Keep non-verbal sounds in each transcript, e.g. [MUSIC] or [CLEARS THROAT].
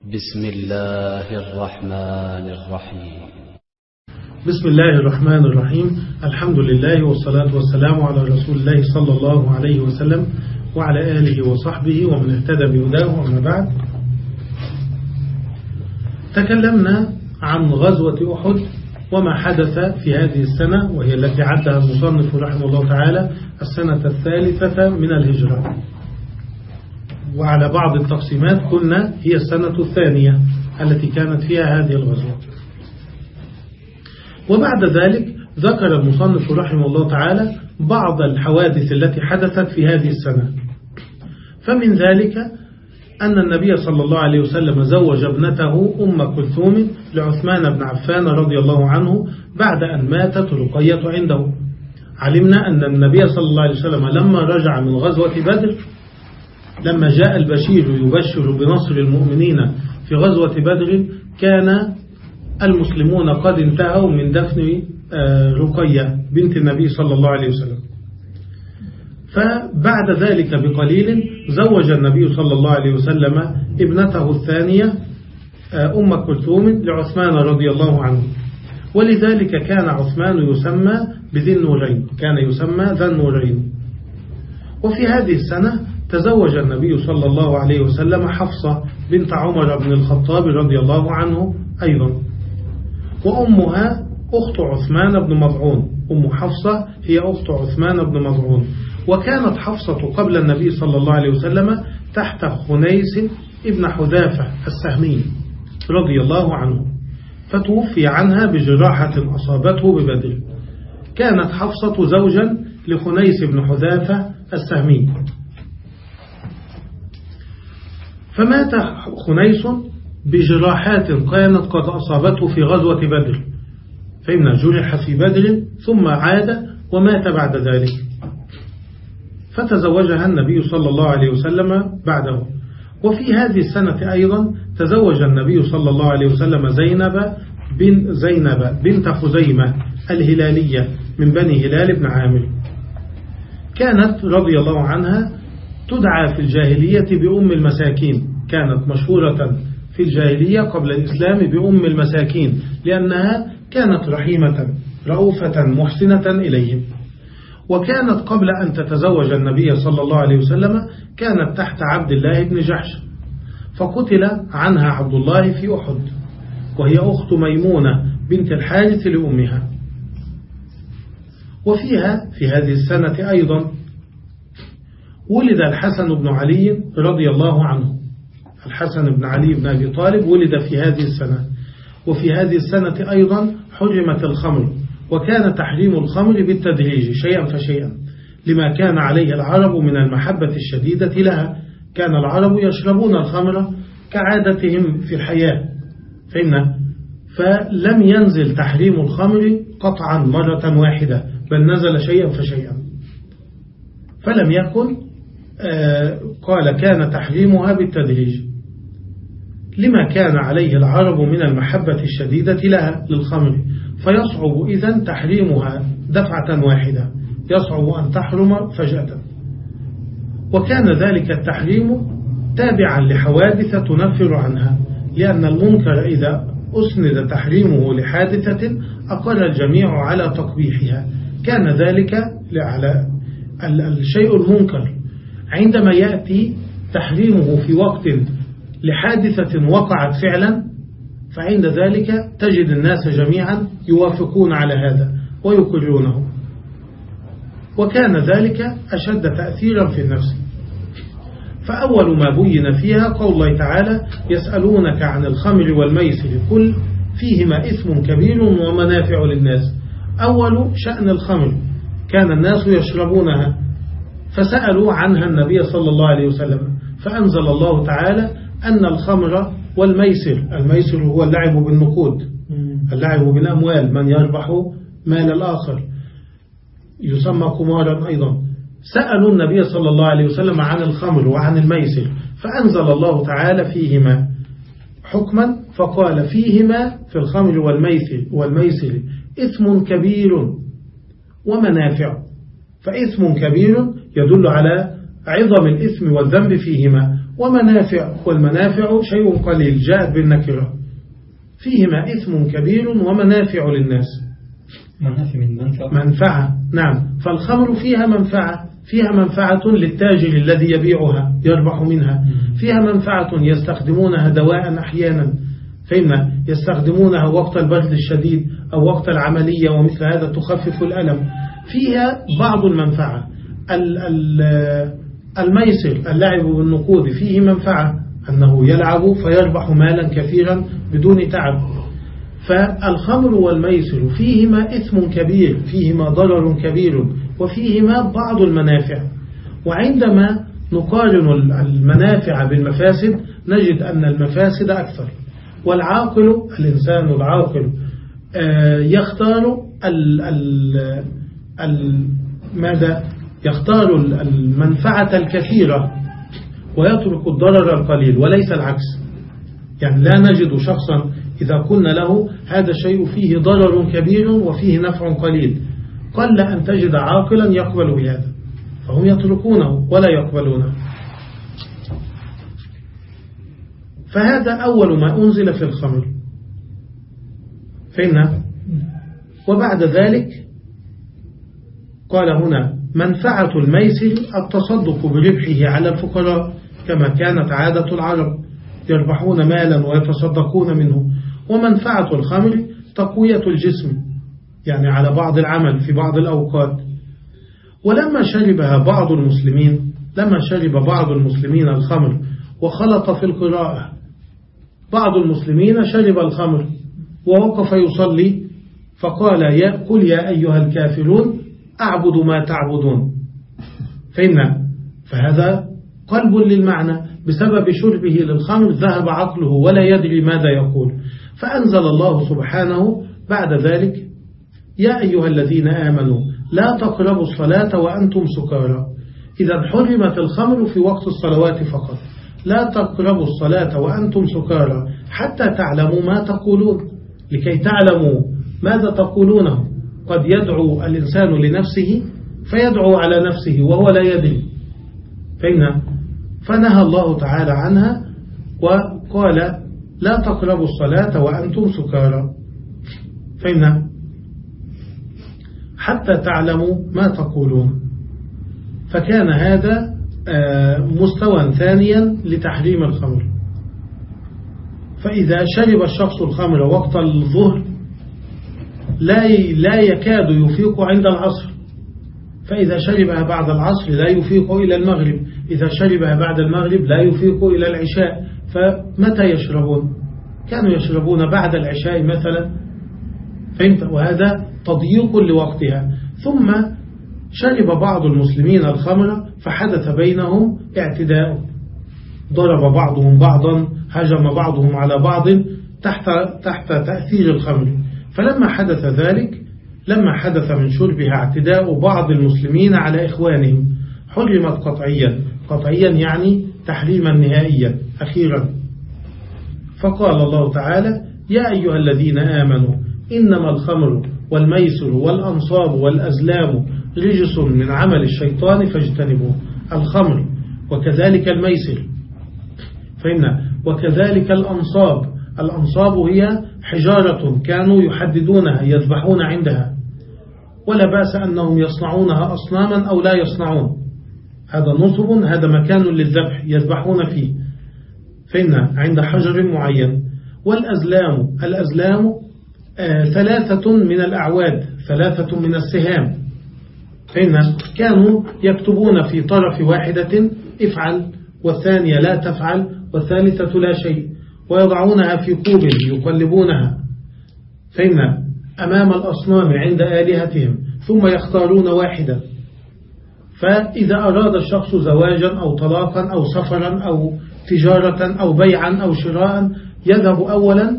بسم الله الرحمن الرحيم. بسم الله الرحمن الرحيم. الحمد لله والصلاة والسلام على رسول الله صلى الله عليه وسلم وعلى آله وصحبه ومن اهتدى بهداه وما بعد. تكلمنا عن غزوة أحد وما حدث في هذه السنة وهي التي عدها المصنف رحمه الله تعالى السنة الثالثة من الهجرة. وعلى بعض التقسيمات قلنا هي السنة الثانية التي كانت فيها هذه الغزوة. وبعد ذلك ذكر المصنف رحمه الله تعالى بعض الحوادث التي حدثت في هذه السنة. فمن ذلك أن النبي صلى الله عليه وسلم زوج ابنته أم كلثوم لعثمان بن عفان رضي الله عنه بعد أن ماتت رقية عنده. علمنا أن النبي صلى الله عليه وسلم لما رجع من غزوة بدر لما جاء البشير يبشر بنصر المؤمنين في غزوة بدر كان المسلمون قد انتهوا من دفن رقية بنت النبي صلى الله عليه وسلم. فبعد ذلك بقليل زوج النبي صلى الله عليه وسلم ابنته الثانية أم كلثوم لعثمان رضي الله عنه. ولذلك كان عثمان يسمى بذي النورين كان يسمى ذا النورين. وفي هذه السنة تزوج النبي صلى الله عليه وسلم حفصة بنت عمر بن الخطاب رضي الله عنه أيضا. وأمها أخت عثمان بن مضعون. أم حفصة هي أخت عثمان بن مضعون. وكانت حفصة قبل النبي صلى الله عليه وسلم تحت خنيس ابن حذافة السهمي رضي الله عنه. فتوفي عنها بجراحة أصابته ببدر كانت حفصة زوجا لخنيس بن حذافة السهمي. فمات خنيس بجراحات كانت قد أصابته في غزوة بدر. فإن جرح في بدر ثم عاد ومات بعد ذلك. فتزوجها النبي صلى الله عليه وسلم بعده. وفي هذه السنة أيضا تزوج النبي صلى الله عليه وسلم زينب بن زينب بنت خزيمة الهلالية من بني هلال بن عامر. كانت رضي الله عنها تدعى في الجاهلية بأم المساكين. كانت مشهورة في الجاهلية قبل الإسلام بأم المساكين لأنها كانت رحيمة رؤوفة محسنة إليهم. وكانت قبل أن تتزوج النبي صلى الله عليه وسلم كانت تحت عبد الله بن جحش. فقتل عنها عبد الله في أحد وهي أخت ميمونة بنت الحارث لأمها. وفيها في هذه السنة أيضا ولد الحسن بن علي رضي الله عنه. الحسن بن علي بن أبي طالب ولد في هذه السنة. وفي هذه السنة أيضا حرمت الخمر وكان تحريم الخمر بالتدريج شيئا فشيئا لما كان عليه العرب من المحبة الشديدة لها. كان العرب يشربون الخمر كعادتهم في الحياة. فإن فلم ينزل تحريم الخمر قطعا مرة واحدة بل نزل شيئا فشيئا. فلم يكن قال كان تحريمها بالتدريج. لما كان عليه العرب من المحبة الشديدة لها للخمر. فيصعب إذن تحريمها دفعة واحدة. يصعب أن تحرم فجأة. وكان ذلك التحريم تابعا لحوادث تنفر عنها لأن المنكر إذا أسند تحريمه لحادثة أقر الجميع على تقبيحها. كان ذلك على الشيء المنكر. عندما يأتي تحريمه في وقت لحادثة وقعت فعلا فعند ذلك تجد الناس جميعا يوافقون على هذا ويقرونه. وكان ذلك أشد تأثيرا في النفس. فأول ما بين فيها قول الله تعالى يسألونك عن الخمر والميسر كل فيهما إثم كبير ومنافع للناس. أول شأن الخمر كان الناس يشربونها. فسألوا عنها النبي صلى الله عليه وسلم فأنزل الله تعالى أن الخمر والميسر الميسر هو اللعب بالنقود اللعب بالأموال من يربح مال الآخر. يسمى قمارا أيضا. سألوا النبي صلى الله عليه وسلم عن الخمر وعن الميسر فأنزل الله تعالى فيهما حكما فقال فيهما في الخمر والميسر والميسر إثم كبير ومنافع. فإثم كبير يدل على عظم الإثم والذنب فيهما. ومنافع والمنافع شيء قليل. جاءت بالنكرة. فيهما إثم كبير ومنافع للناس. منافع من منفعة. منفعة نعم. فالخمر فيها منفعة. فيها منفعة للتاجر الذي يبيعها يربح منها. فيها منفعة يستخدمونها دواء أحيانا. فإما يستخدمونها وقت البرد الشديد أو وقت العملية ومثل هذا تخفف الألم. فيها بعض المنفعة. الميسر اللعب بالنقود فيه منفعة أنه يلعب فيربح مالا كثيرا بدون تعب. فالخمر والميسر فيهما إثم كبير فيهما ضرر كبير وفيهما بعض المنافع. وعندما نقارن المنافع بالمفاسد نجد أن المفاسد أكثر. والعاقل الإنسان العاقل آه، يختار ال ال ال ماذا؟ يختار المنفعة الكثيرة ويترك الضرر القليل وليس العكس. يعني لا نجد شخصا إذا قلنا له هذا الشيء فيه ضرر كبير وفيه نفع قليل قل أن تجد عاقلا يقبل بهذا فهم يتركونه ولا يقبلونه. فهذا أول ما أنزل في الخمر. فهمنا؟ وبعد ذلك قال هنا منفعة الميسر التصدق بربحه على الفقراء كما كانت عادة العرب يربحون مالا ويتصدقون منه. ومنفعة الخمر تقوية الجسم يعني على بعض العمل في بعض الأوقات. ولما شربها بعض المسلمين لما شرب بعض المسلمين الخمر وخلط في القراءة بعض المسلمين شرب الخمر ووقف يصلي فقال يا قل يا أيها الكافرون أعبد ما تعبدون. فإن فهذا قلب للمعنى بسبب شربه للخمر ذهب عقله ولا يدري ماذا يقول. فأنزل الله سبحانه بعد ذلك يا أيها الذين آمنوا لا تقربوا الصلاة وأنتم سكارى. إذا حرمت الخمر في وقت الصلوات فقط. لا تقربوا الصلاة وأنتم سكارى حتى تعلموا ما تقولون. لكي تعلموا ماذا تقولونه. قد يدعو الإنسان لنفسه فيدعو على نفسه وهو لا يدري. فإن فنهى الله تعالى عنها وقال لا تقربوا الصلاة وأنتم سكارى. فإن حتى تعلموا ما تقولون. فكان هذا آه، مستوى ثانيا لتحريم الخمر. فإذا شرب الشخص الخمر وقت الظهر لا لا يكاد يفيق عند العصر. فإذا شربها بعد العصر لا يفيق إلى المغرب. إذا شربها بعد المغرب لا يفيق إلى العشاء. فمتى يشربون؟ كانوا يشربون بعد العشاء مثلا. فهمت؟ وهذا تضييق لوقتها. ثم شرب بعض المسلمين الخمر فحدث بينهم اعتداء. ضرب بعضهم بعضا هجم بعضهم على بعض تحت, تحت تأثير الخمر. فلما حدث ذلك لما حدث من شربها اعتداء بعض المسلمين على إخوانهم حرمت قطعيا. قطعيا يعني تحريما نهائيا أخيرا. فقال الله تعالى يا أيها الذين آمنوا إنما الخمر والميسر والأنصاب والأزلام رجس من عمل الشيطان فاجتنبوه الخمر وكذلك الميسر. فإن وكذلك الأنصاب. الأنصاب هي حجارة كانوا يحددونها يذبحون عندها. ولا بأس أنهم يصنعونها أصناما أو لا يصنعون. هذا نصب هذا مكان للذبح يذبحون فيه. فإن عند حجر معين. والأزلام الأزلام آه ثلاثة من الأعواد ثلاثة من السهام. فإن كانوا يكتبون في طرف واحدة افعل والثانية لا تفعل والثالثة لا شيء. ويضعونها في كوب يقلبونها فإن أمام الأصنام عند آلهتهم ثم يختارون واحدا فإذا أراد الشخص زواجا أو طلاقا أو سفرا أو تجارة أو بيعا أو شراء يذهب أولا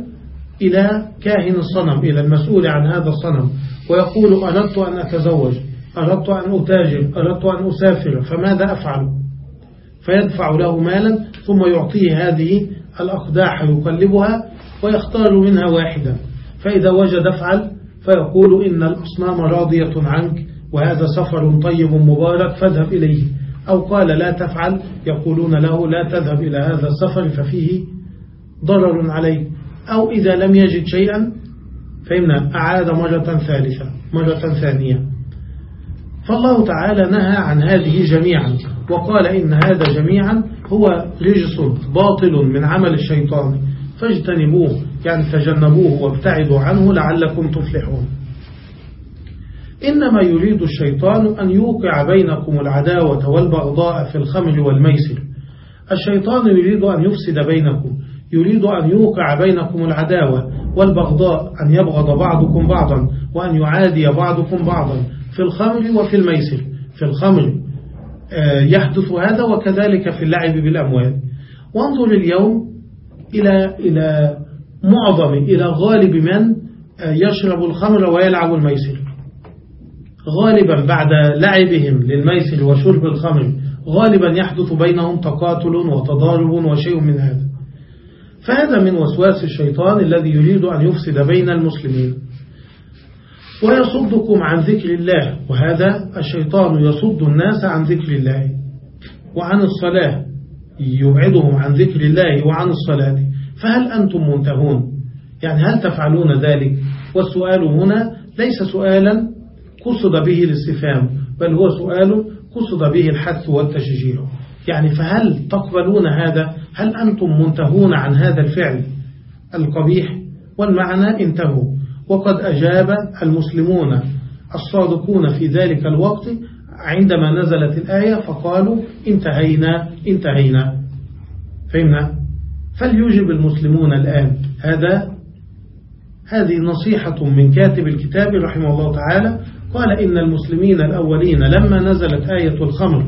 إلى كاهن الصنم إلى المسؤول عن هذا الصنم ويقول أردت أن أتزوج أردت أن أتاجر أردت أن أسافر فماذا أفعل؟ فيدفع له مالا ثم يعطيه هذه الأقداح يقلبها ويختار منها واحدا. فإذا وجد افعل فيقول إن الأصنام راضية عنك وهذا سفر طيب مبارك فاذهب إليه. أو قال لا تفعل يقولون له لا تذهب إلى هذا السفر ففيه ضرر عليه. أو إذا لم يجد شيئا فإن أعاد مرة ثالثة مرة ثانية. فالله تعالى نهى عن هذه جميعا وقال إن هذا جميعا هو رجس باطل من عمل الشيطان فاجتنبوه يعني تجنبوه وابتعدوا عنه لعلكم تفلحون. إنما يريد الشيطان أن يوقع بينكم العداوة والبغضاء في الخمر والميسر. الشيطان يريد أن يفسد بينكم يريد أن يوقع بينكم العداوة والبغضاء أن يبغض بعضكم بعضا وأن يعادي بعضكم بعضا في الخمر وفي الميسر. في الخمر يحدث هذا وكذلك في اللعب بالأموال. وانظر اليوم إلى إلى معظم إلى غالب من آه، يشرب الخمر ويلعب الميسر. غالبا بعد لعبهم للميسر وشرب الخمر غالبا يحدث بينهم تقاتل وتضارب وشيء من هذا. فهذا من وسواس الشيطان الذي يريد أن يفسد بين المسلمين. ويصدكم عن ذكر الله وهذا الشيطان يصد الناس عن ذكر الله وعن الصلاة يبعدهم عن ذكر الله وعن الصلاة. فهل أنتم منتهون؟ يعني هل تفعلون ذلك؟ والسؤال هنا ليس سؤالا قصد به الاستفهام بل هو سؤال قصد به الحث والتشجيع. يعني فهل تقبلون هذا؟ هل أنتم منتهون عن هذا الفعل القبيح؟ والمعنى انتهوا. وقد أجاب المسلمون الصادقون في ذلك الوقت عندما نزلت الآية فقالوا انتهينا انتهينا. فهمنا؟ فليجب المسلمون الآن هذا؟ هذه نصيحة من كاتب الكتاب رحمه الله تعالى قال إن المسلمين الأولين لما نزلت آية الخمر.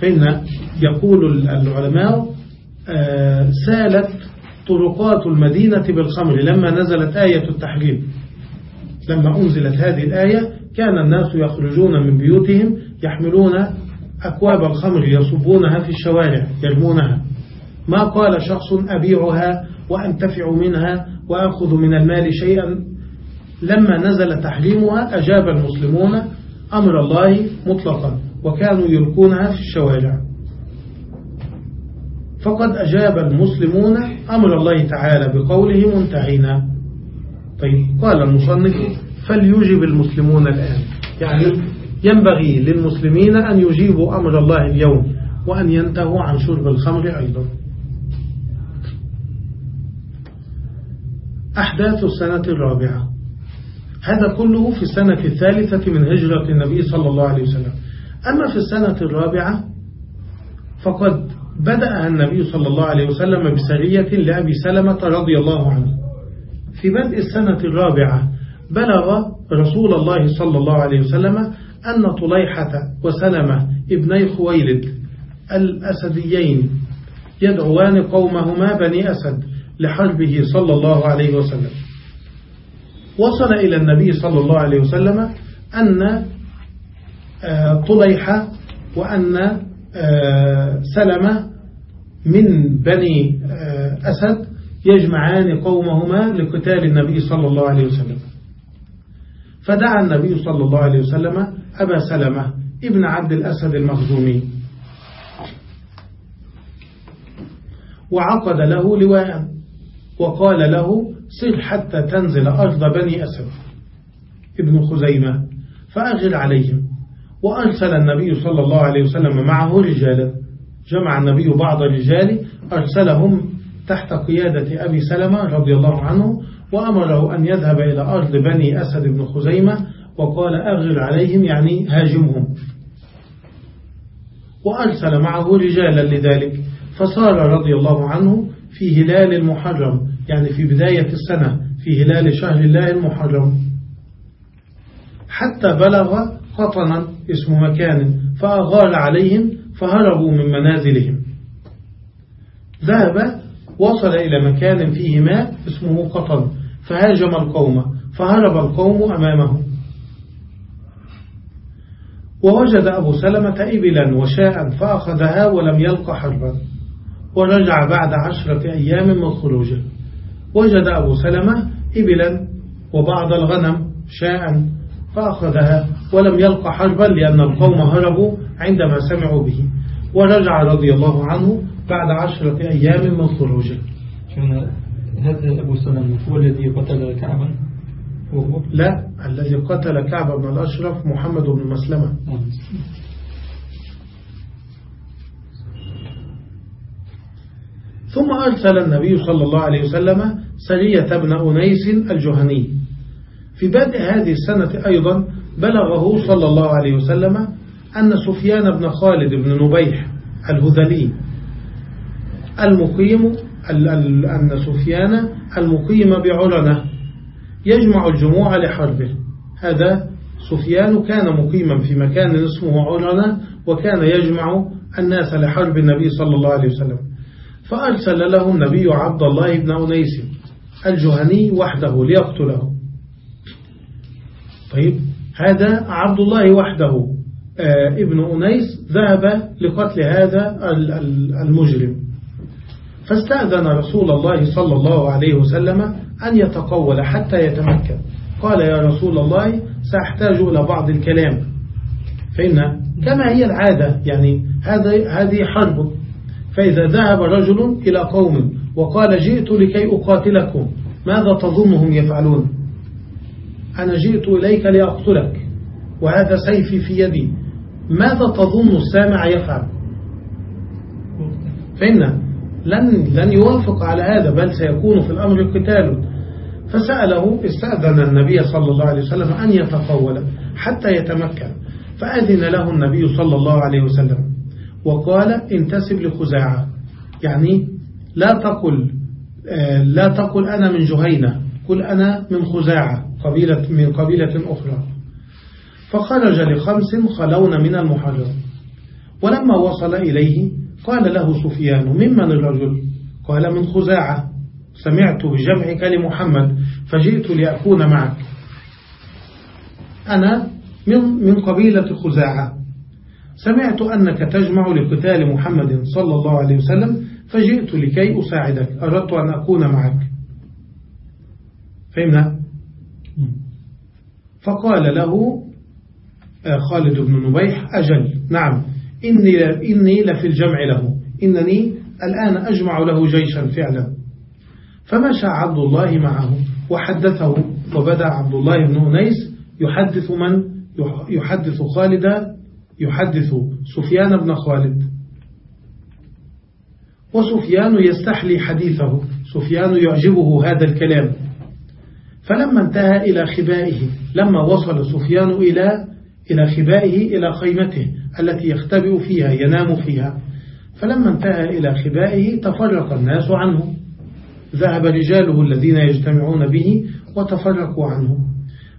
فإن يقول العلماء آه، سالت طرقات المدينة بالخمر لما نزلت آية التحريم لما أنزلت هذه الآية كان الناس يخرجون من بيوتهم يحملون أكواب الخمر يصبونها في الشوارع يرمونها. ما قال شخص أبيعها وأنتفع منها وأخذ من المال شيئا. لما نزل تحريمها أجاب المسلمون أمر الله مطلقا وكانوا يلقونها في الشوارع. فقد أجاب المسلمون أمر الله تعالى بقوله منتهينا. طيب قال المصنف فليجب المسلمون الآن. يعني ينبغي للمسلمين أن يجيبوا أمر الله اليوم وأن ينتهوا عن شرب الخمر أيضا. أحداث السنة الرابعة. هذا كله في السنة الثالثة من هجرة النبي صلى الله عليه وسلم. أما في السنة الرابعة فقد بدأ النبي صلى الله عليه وسلم بسرية لأبي سلمة رضي الله عنه. في بدء السنة الرابعة بلغ رسول الله صلى الله عليه وسلم أن طليحة وسلمة ابني خويلد الأسديين يدعوان قومهما بني أسد لحربه صلى الله عليه وسلم. وصل إلى النبي صلى الله عليه وسلم أن آه، طليحة وأن آه، سلمة من بني آه، أسد يجمعان قومهما لقتال النبي صلى الله عليه وسلم. فدعا النبي صلى الله عليه وسلم أبا سلمة ابن عبد الأسد المخزومي. وعقد له لواء وقال له سر حتى تنزل أرض بني أسد. ابن خزيمة فأغل عليهم وأرسل النبي صلى الله عليه وسلم معه رجالا. جمع النبي بعض الرجال أرسلهم تحت قيادة أبي سلمة رضي الله عنه وأمره أن يذهب إلى أرض بني أسد بن خزيمة وقال أغل عليهم يعني هاجمهم. وأرسل معه رجالا لذلك فصار رضي الله عنه في هلال المحرم يعني في بداية السنة في هلال شهر الله المحرم. حتى بلغ قطنا اسم مكان فأغار عليهم فهربوا من منازلهم. ذهب وصل إلى مكان فيه ماء اسمه قطن فهاجم القوم فهرب القوم أمامه ووجد أبو سلمة إبلا وشاء فأخذها ولم يلق حربا. ورجع بعد عشرة أيام من خروجه. وجد أبو سلمة إبلا وبعض الغنم شاء فأخذها ولم يلقى حربا لأن القوم هربوا عندما سمعوا به. ورجع رضي الله عنه بعد عشرة أيام من خروجه. هذا أبو سلمة هو الذي قتل كعبا؟ لا الذي قتل كعب بن الأشرف محمد بن مسلمة. آه. ثم أرسل النبي صلى الله عليه وسلم سرية بن أنيس الجهني. في بدء هذه السنة أيضا بلغه صلى الله عليه وسلم أن سفيان بن خالد بن نبيح الهذلي المقيم أن سفيان المقيم بعلنة يجمع الجموع لحربه. هذا سفيان كان مقيما في مكان اسمه علنة وكان يجمع الناس لحرب النبي صلى الله عليه وسلم. فأرسل له النبي عبد الله بن أنيس الجهني وحده ليقتله. طيب هذا عبد الله وحده. آه، ابن أنيس ذهب لقتل هذا المجرم. فاستأذن رسول الله صلى الله عليه وسلم أن يتقول حتى يتمكن. قال يا رسول الله سأحتاج إلى بعض الكلام. فإن كما هي العادة يعني هذه حرب. فإذا ذهب رجل إلى قوم وقال جئت لكي أقاتلكم ماذا تظنهم يفعلون؟ أنا جئت إليك لأقتلك وهذا سيفي في يدي. ماذا تظن السامع يفعل؟ فإن لن, لن يوافق على هذا بل سيكون في الأمر قتال. فسأله استأذن النبي صلى الله عليه وسلم أن يتقول حتى يتمكن فأذن له النبي صلى الله عليه وسلم وقال انتسب لخزاعة. يعني لا تقل آه، لا تقل أنا من جهينة قل أنا من خزاعة. قبيلة من قبيلة أخرى. فخرج لخمس خلون من المحرم. ولما وصل إليه قال له سفيان ممن الرجل؟ قال من خزاعة. سمعت بجمعك لمحمد فجئت لأكون معك. أنا؟ من من قبيلة خزاعة. سمعت أنك تجمع لقتال محمد صلى الله عليه وسلم فجئت لكي أساعدك. أردت أن أكون معك. فهمنا؟ فقال له آه، خالد بن نبيح أجل نعم إني, إني لفي الجمع له إنني الآن أجمع له جيشا فعلا. فمشى عبد الله معه وحدثه وبدأ عبد الله بن أنيس يحدث من؟ يحدث خالد يحدث سفيان بن خالد. وسفيان يستحلي حديثه سفيان يعجبه هذا الكلام. فلما انتهى إلى خبائه لما وصل سفيان إلى إلى خبائه إلى خيمته التي يختبئ فيها ينام فيها. فلما انتهى إلى خبائه تفرق الناس عنه. ذهب رجاله الذين يجتمعون به وتفرقوا عنه.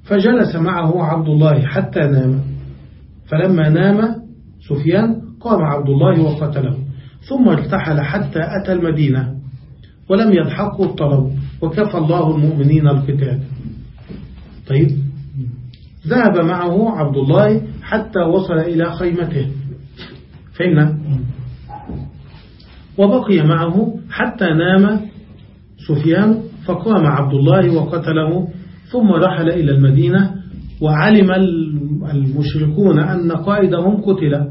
فجلس معه عبد الله حتى نام. فلما نام سفيان قام عبد الله وقتله. ثم ارتحل حتى أتى المدينة. ولم يلحقه الطلب. وكفى الله المؤمنين القتال. طيب ذهب معه عبد الله حتى وصل إلى خيمته. فإن وبقي معه حتى نام سفيان فقام عبد الله وقتله ثم رحل إلى المدينة وعلم المشركون أن قائدهم قتل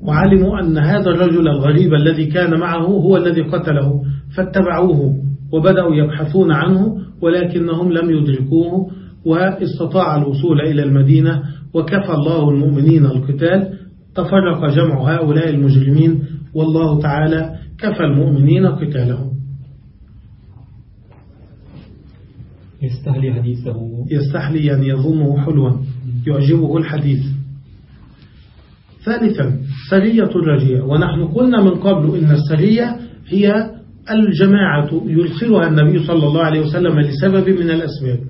وعلموا أن هذا الرجل الغريب الذي كان معه هو الذي قتله فاتبعوه وبدأوا يبحثون عنه ولكنهم لم يدركوه واستطاع الوصول إلى المدينة وكفى الله المؤمنين القتال. تفرق جمع هؤلاء المجرمين. والله تعالى كفى المؤمنين قتالهم. يستحلي حديثه. يستحلي يعني يظنه حلوا. يعجبه الحديث. ثالثا سرية الرجية ونحن قلنا من قبل إن السرية هي الجماعة يرسلها النبي صلى الله عليه وسلم لسبب من الأسباب.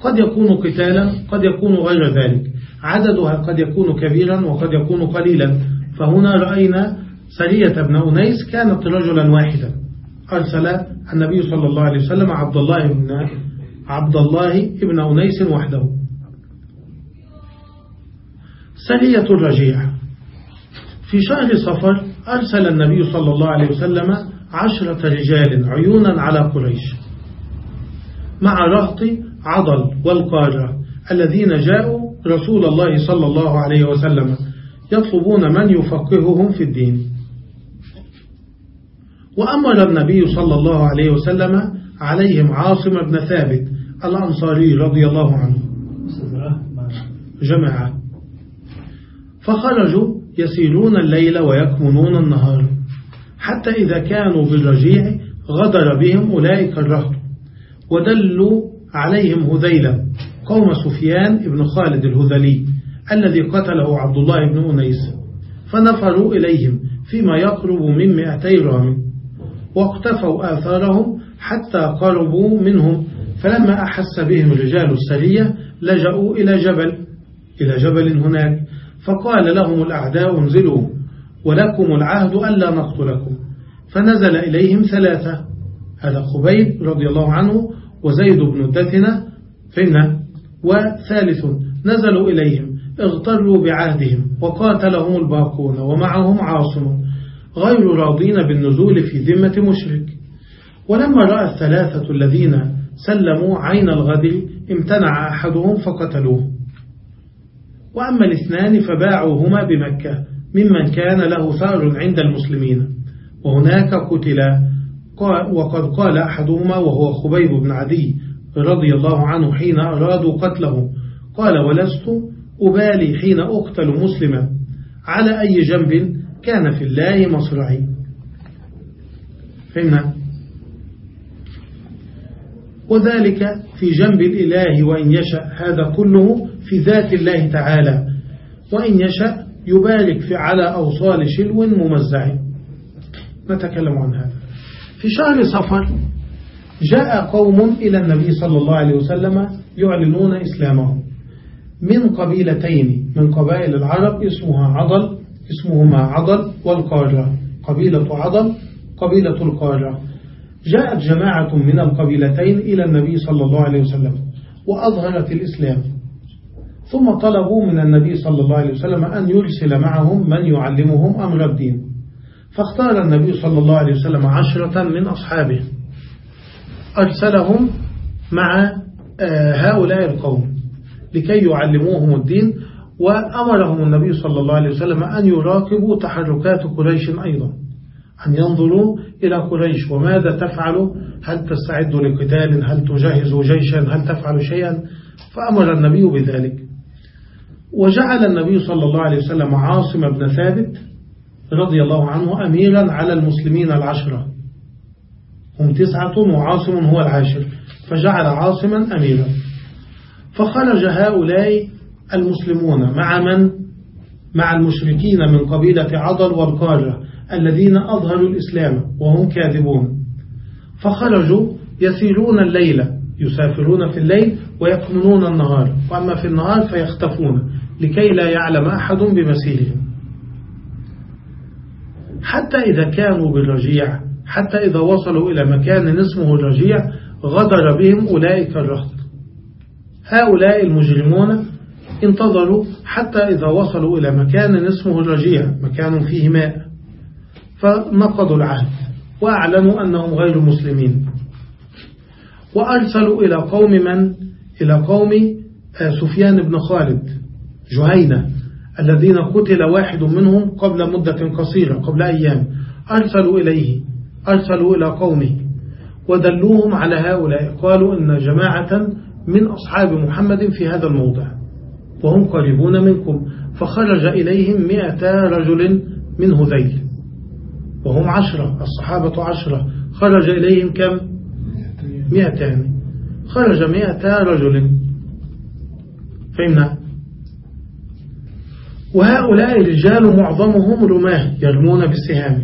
قد يكون قتالا قد يكون غير ذلك. عددها قد يكون كبيرا وقد يكون قليلا. فهنا رأينا سرية بن أنيس كانت رجلا واحدا. أرسل النبي صلى الله عليه وسلم عبد الله بن عبد الله بن أنيس وحده. سرية الرجيع. في شهر صفر أرسل النبي صلى الله عليه وسلم عشرة رجال عيونا على قريش. مع رهط عضل والقارة الذين جاءوا رسول الله صلى الله عليه وسلم يطلبون من يفقههم في الدين. وأمر النبي صلى الله عليه وسلم عليهم عاصم بن ثابت الأنصاري رضي الله عنه. جماعة فخرجوا يسيرون الليل ويكمنون النهار. حتى إذا كانوا بالرجيع غدر بهم أولئك الرهط. ودلوا عليهم هذيلا قوم سفيان بن خالد الهذلي الذي قتله عبد الله بن أنيس فنفروا إليهم فيما يقرب من مئتي رام واقتفوا آثارهم حتى قربوا منهم فلما أحس بهم رجال السرية لجأوا إلى جبل إلى جبل هناك فقال لهم الأعداء انزلوا ولكم العهد ألا نقتلكم فنزل إليهم ثلاثة هذا خبيب رضي الله عنه وزيد بن الدثنة فإن وثالث نزلوا إليهم اغتروا بعهدهم وقاتلهم الباقون ومعهم عاصم غير راضين بالنزول في ذمة مشرك. ولما رأى الثلاثة الذين سلموا عين الغدر امتنع أحدهم فقتلوه. وأما الاثنان فباعوهما بمكة ممن كان له ثار عند المسلمين. وهناك قتلا وقد قال أحدهما وهو خبيب بن عدي رضي الله عنه حين أرادوا قتله. قال ولست أبالي حين أقتل مسلما. على أي جنب كان في الله مصرعي. فهمنا؟ وذلك في جنب الإله وإن يشاء هذا كله في ذات الله تعالى. وإن يشاء يبارك في على أوصال شلو ممزع. نتكلم عن هذا. في شهر صفر جاء قوم إلى النبي صلى الله عليه وسلم يعلنون إسلامهم. من قبيلتين من قبائل العرب اسمها عضل اسمهما عضل والقارة قبيلة عضل قبيلة القارة جاءت جماعة من القبيلتين إلى النبي صلى الله عليه وسلم وأظهرت الإسلام. ثم طلبوا من النبي صلى الله عليه وسلم أن يرسل معهم من يعلمهم أمر الدين. فاختار النبي صلى الله عليه وسلم عشرة من أصحابه. أرسلهم مع آه، هؤلاء القوم لكي يعلموهم الدين وأمرهم النبي صلى الله عليه وسلم أن يراقبوا تحركات قريش أيضا أن ينظروا إلى قريش وماذا تفعل؟ هل تستعد لقتال؟ هل تجهز جيشا؟ هل تفعل شيئا؟ فأمر النبي بذلك. وجعل النبي صلى الله عليه وسلم عاصم بن ثابت رضي الله عنه أميرا على المسلمين العشرة. هم تسعة وعاصم هو العاشر. فجعل عاصما أميرا فخرج هؤلاء المسلمون مع من؟ مع المشركين من قبيلة عضل والقارة الذين أظهروا الإسلام وهم كاذبون. فخرجوا يسيرون الليل يسافرون في الليل ويكمنون النهار. وأما في النهار فيختفون لكي لا يعلم أحد بمسيرهم. حتى إذا كانوا بالرجيع حتى إذا وصلوا إلى مكان اسمه الرجيع غدر بهم أولئك الرهط. هؤلاء المجرمون انتظروا حتى إذا وصلوا إلى مكان اسمه الرجيع مكان فيه ماء. فنقضوا العهد وأعلنوا أنهم غير مسلمين. وأرسلوا إلى قوم من؟ إلى قوم آه، سفيان بن خالد جهينة. الذين قتل واحد منهم قبل مدة قصيرة قبل أيام. أرسلوا إليه أرسلوا إلى قومه ودلوهم على هؤلاء. قالوا إن جماعة من أصحاب محمد في هذا الموضع وهم قريبون منكم. فخرج إليهم مئة رجل من هذيل وهم عشرة الصحابة عشرة. خرج إليهم كم؟ مئتان خرج مئة رجل. فهمنا؟ وهؤلاء الرجال معظمهم رماة يرمون بالسهام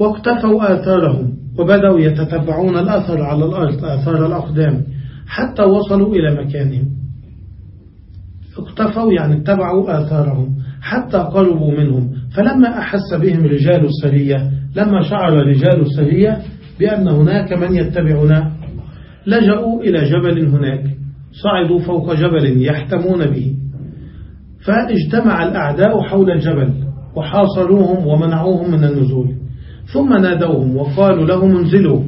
واقتفوا آثارهم وبدأوا يتتبعون الأثر على الأرض آثار الأقدام حتى وصلوا إلى مكانهم. اقتفوا يعني اتبعوا آثارهم حتى قربوا منهم. فلما أحس بهم رجال السرية لما شعر رجال السرية بأن هناك من يتبعنا لجأوا إلى جبل هناك صعدوا فوق جبل يحتمون به. فاجتمع الأعداء حول الجبل وحاصروهم ومنعوهم من النزول ثم نادوهم وقالوا لهم انزلوا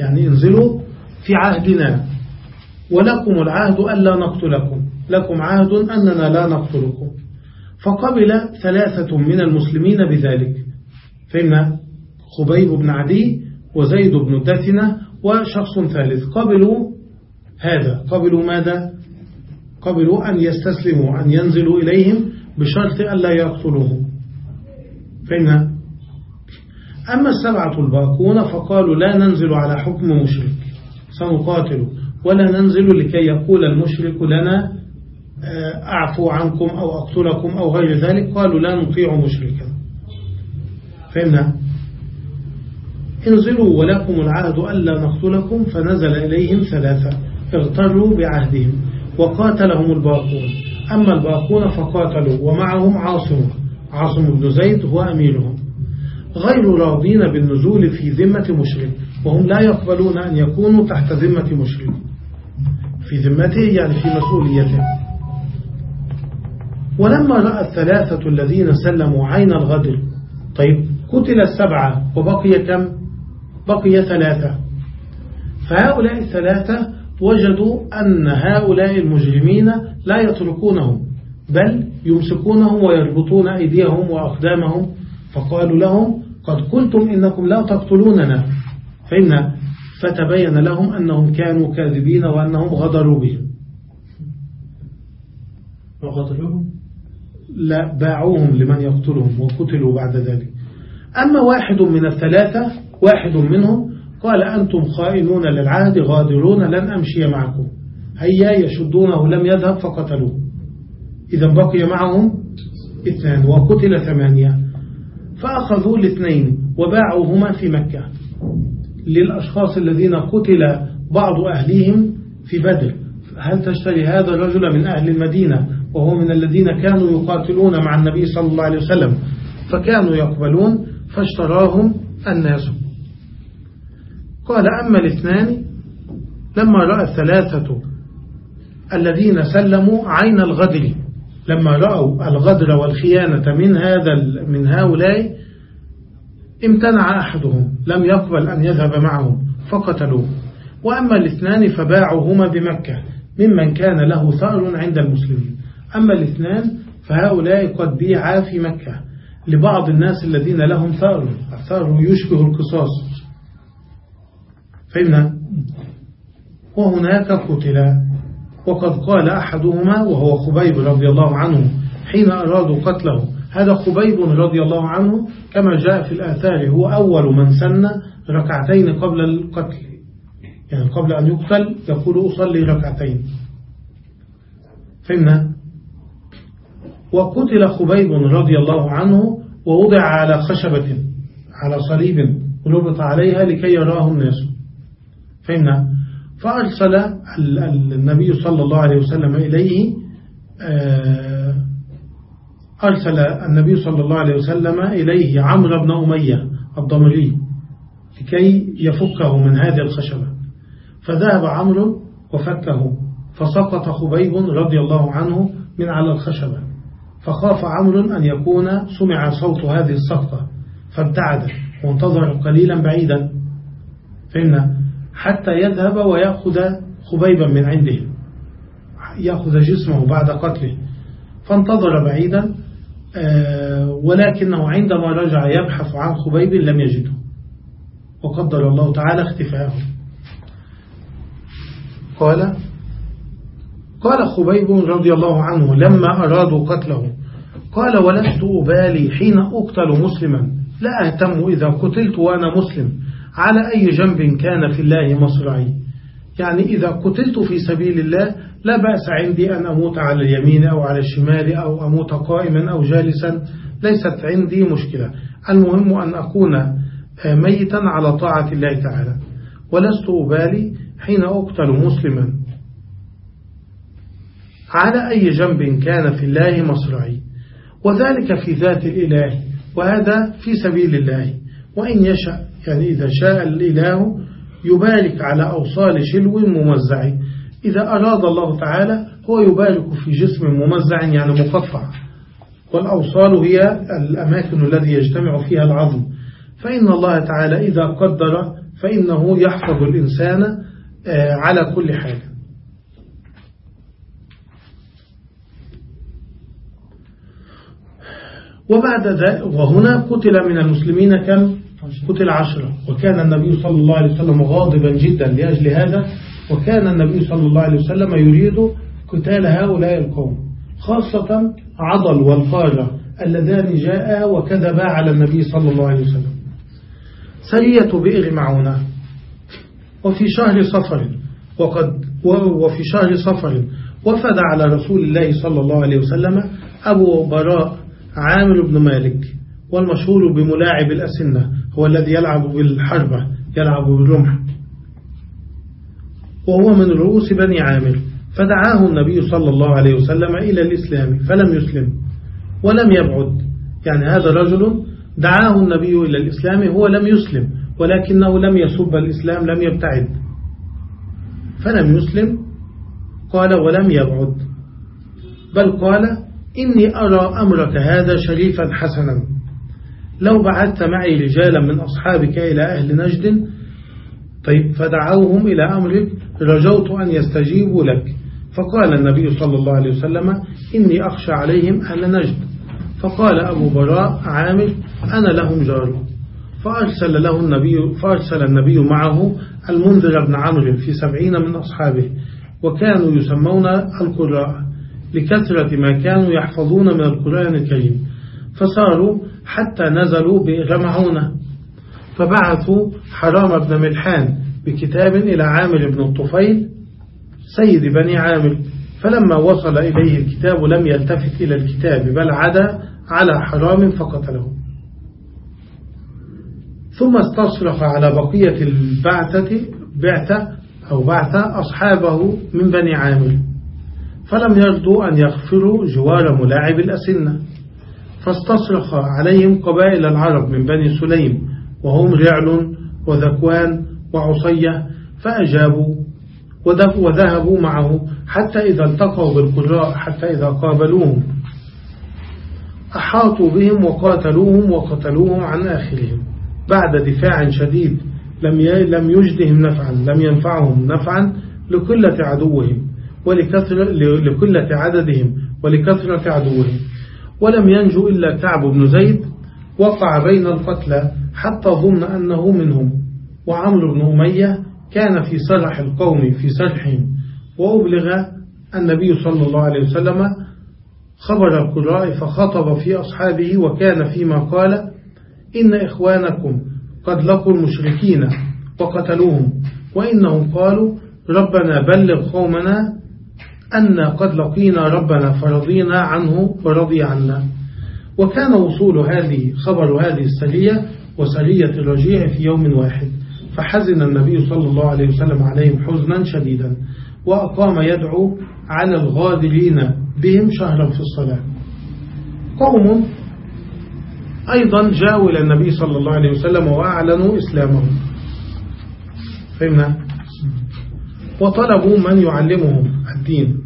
يعني انزلوا في عهدنا ولكم العهد ألا نقتلكم لكم عهد أننا لا نقتلكم. فقبل ثلاثة من المسلمين بذلك فإن خبيب بن عدي وزيد بن الدثنة وشخص ثالث قبلوا هذا قبلوا ماذا؟ قبلوا أن يستسلموا أن ينزلوا إليهم بشرط ألا يقتلوه فإن أما السبعة الباقون فقالوا لا ننزل على حكم مشرك سنقاتل ولا ننزل لكي يقول المشرك لنا آه، أعفو عنكم أو أقتلكم أو غير ذلك قالوا لا نطيع مشركا. فهمنا؟ انزلوا ولكم العهد ألا نقتلكم فنزل إليهم ثلاثة اغتروا بعهدهم. وقاتلهم الباقون. أما الباقون فقاتلوا ومعهم عاصم. عاصم بن زيد هو أميرهم. غير راضين بالنزول في ذمة مشرك وهم لا يقبلون أن يكونوا تحت ذمة مشرك. في ذمته يعني في مسؤوليته. ولما رأى الثلاثة الذين سلموا عين الغدر طيب قتل السبعة وبقي كم؟ بقي ثلاثة. فهؤلاء الثلاثة وجدوا أن هؤلاء المجرمين لا يتركونهم بل يمسكونهم ويربطون أيديهم وأقدامهم. فقالوا لهم قد قلتم إنكم لا تقتلوننا. فإن فتبين لهم أنهم كانوا كاذبين وأنهم غدروا بهم. وقتلوهم؟ لا باعوهم لمن يقتلهم وقتلوا بعد ذلك. أما واحد من الثلاثة واحد منهم قال أنتم خائنون للعهد غادرون لن أمشي معكم. هيا يشدونه لم يذهب فقتلوه. إذا بقي معهم اثنان وقتل ثمانية. فأخذوا الاثنين وباعوهما في مكة. للأشخاص الذين قتل بعض أهليهم في بدر. هل تشتري هذا الرجل من أهل المدينة وهو من الذين كانوا يقاتلون مع النبي صلى الله عليه وسلم فكانوا يقبلون فاشتراهم الناس. قال أما الاثنان لما رأى الثلاثة الذين سلموا عين الغدر لما رأوا الغدر والخيانة من هذا من هؤلاء امتنع أحدهم لم يقبل أن يذهب معهم فقتلوه. وأما الاثنان فباعوهما بمكة ممن كان له ثأر عند المسلمين. أما الاثنان فهؤلاء قد بيعا في مكة لبعض الناس الذين لهم ثأر. الثأر يشبه القصاص. فهمنا وهناك قتلا وقد قال أحدهما وهو خبيب رضي الله عنه حين أرادوا قتله. هذا خبيب رضي الله عنه كما جاء في الآثار هو أول من سن ركعتين قبل القتل. يعني قبل أن يقتل يقول أصلي ركعتين. فهمنا وقتل خبيب رضي الله عنه ووضع على خشبة على صليب وربط عليها لكي يراه الناس. فهمنا؟ فأرسل النبي صلى الله عليه وسلم إليه آه، أرسل النبي صلى الله عليه وسلم إليه عمرو بن أمية الضمري لكي يفكه من هذه الخشبة. فذهب عمرو وفكه فسقط خبيب رضي الله عنه من على الخشبة. فخاف عمرو أن يكون سمع صوت هذه السقطة فابتعد وانتظر قليلا بعيدا. فإن حتى يذهب ويأخذ خبيبا من عنده يأخذ جسمه بعد قتله. فانتظر بعيدا آه، ولكنه عندما رجع يبحث عن خبيب لم يجده. وقدر الله تعالى اختفاءه. قال قال خبيب رضي الله عنه لما أرادوا قتله قال ولست أبالي حين أقتل مسلما. لا أهتم إذا قتلت وأنا مسلم. على أي جنب كان في الله مصرعي. يعني إذا قتلت في سبيل الله لا بأس عندي أن أموت على اليمين أو على الشمال أو أموت قائما أو جالسا. ليست عندي مشكلة. المهم أن أكون ميتا على طاعة الله تعالى. ولست أبالي حين أقتل مسلما. على أي جنب كان في الله مصرعي. وذلك في ذات الإله. وهذا في سبيل الله. وإن يشاء يعني إذا شاء الإله يبارك على أوصال شلو ممزع. إذا أراد الله تعالى هو يبارك في جسم ممزع يعني مقطع والأوصال هي الأماكن الذي يجتمع فيها العظم. فإن الله تعالى إذا قدر فإنه يحفظ الإنسان آه، على كل حال. وبعد ذلك وهنا قتل من المسلمين كم؟ قتل عشرة. وكان النبي صلى الله عليه وسلم غاضبا جدا لأجل هذا. وكان النبي صلى الله عليه وسلم يريد قتال هؤلاء القوم خاصة عضل والقارة اللذان جاء وكذبا على النبي صلى الله عليه وسلم. سرية بئر معونة. وفي شهر صفر وقد وفي شهر صفر وفد على رسول الله صلى الله عليه وسلم أبو براء عامر بن مالك. والمشهور بملاعب الأسنة هو الذي يلعب بالحربة يلعب بالرمح. وهو من رؤوس بني عامر. فدعاه النبي صلى الله عليه وسلم إلى الإسلام فلم يسلم ولم يبعد. يعني هذا رجل دعاه النبي إلى الإسلام هو لم يسلم ولكنه لم يسب الإسلام لم يبتعد. فلم يسلم قال ولم يبعد. بل قال إني أرى أمرك هذا شريفا حسنا. لو بعثت معي رجالا من أصحابك إلى أهل نجد طيب فدعوهم إلى أمرك رجوت أن يستجيبوا لك. فقال النبي صلى الله عليه وسلم إني أخشى عليهم أهل نجد. فقال أبو براء عامر أنا لهم جار. فأرسل له النبي فأرسل النبي معه المنذر بن عمرو في سبعين من أصحابه وكانوا يسمون القراء لكثرة ما كانوا يحفظون من القرآن الكريم. فصاروا حتى نزلوا بغمعونة فبعثوا حرام بن ملحان بكتاب إلى عامر بن الطفيل سيد بني عامر. فلما وصل إليه الكتاب لم يلتفت إلى الكتاب بل عدا على حرام فقتله. ثم استصرخ على بقية البعثة بعثة أو بعث أصحابه من بني عامر. فلم يرضوا أن يغفروا جوار ملاعب الأسنة. فاستصرخ عليهم قبائل العرب من بني سليم وهم رعل وذكوان وعصية فأجابوا وذهبوا معه حتى إذا التقوا بالقراء حتى إذا قابلوهم. أحاطوا بهم وقاتلوهم وقتلوهم عن آخرهم. بعد دفاع شديد لم لم يجدهم نفعا لم ينفعهم نفعا لكلة عدوهم ولكثرة لكلة عددهم ولكثرة عدوهم. ولم ينجو إلا كعب بن زيد وقع بين القتلى حتى ظن أنه منهم. وعمر بن أمية كان في صرح القوم في سرحهم وأبلغ النبي صلى الله عليه وسلم خبر القراء فخطب في أصحابه وكان فيما قال إن إخوانكم قد لقوا المشركين وقتلوهم وإنهم قالوا ربنا بلغ قومنا أن قد لقينا ربنا فرضينا عنه ورضي عنا. وكان وصول هذه خبر هذه السرية وسرية الرجيع في يوم واحد. فحزن النبي صلى الله عليه وسلم عليهم حزنا شديدا. وأقام يدعو على الغادرين بهم شهرا في الصلاة. قوم أيضا جاءوا إلى النبي صلى الله عليه وسلم وأعلنوا إسلامهم. فهمنا؟ وطلبوا من يعلمهم. الدين.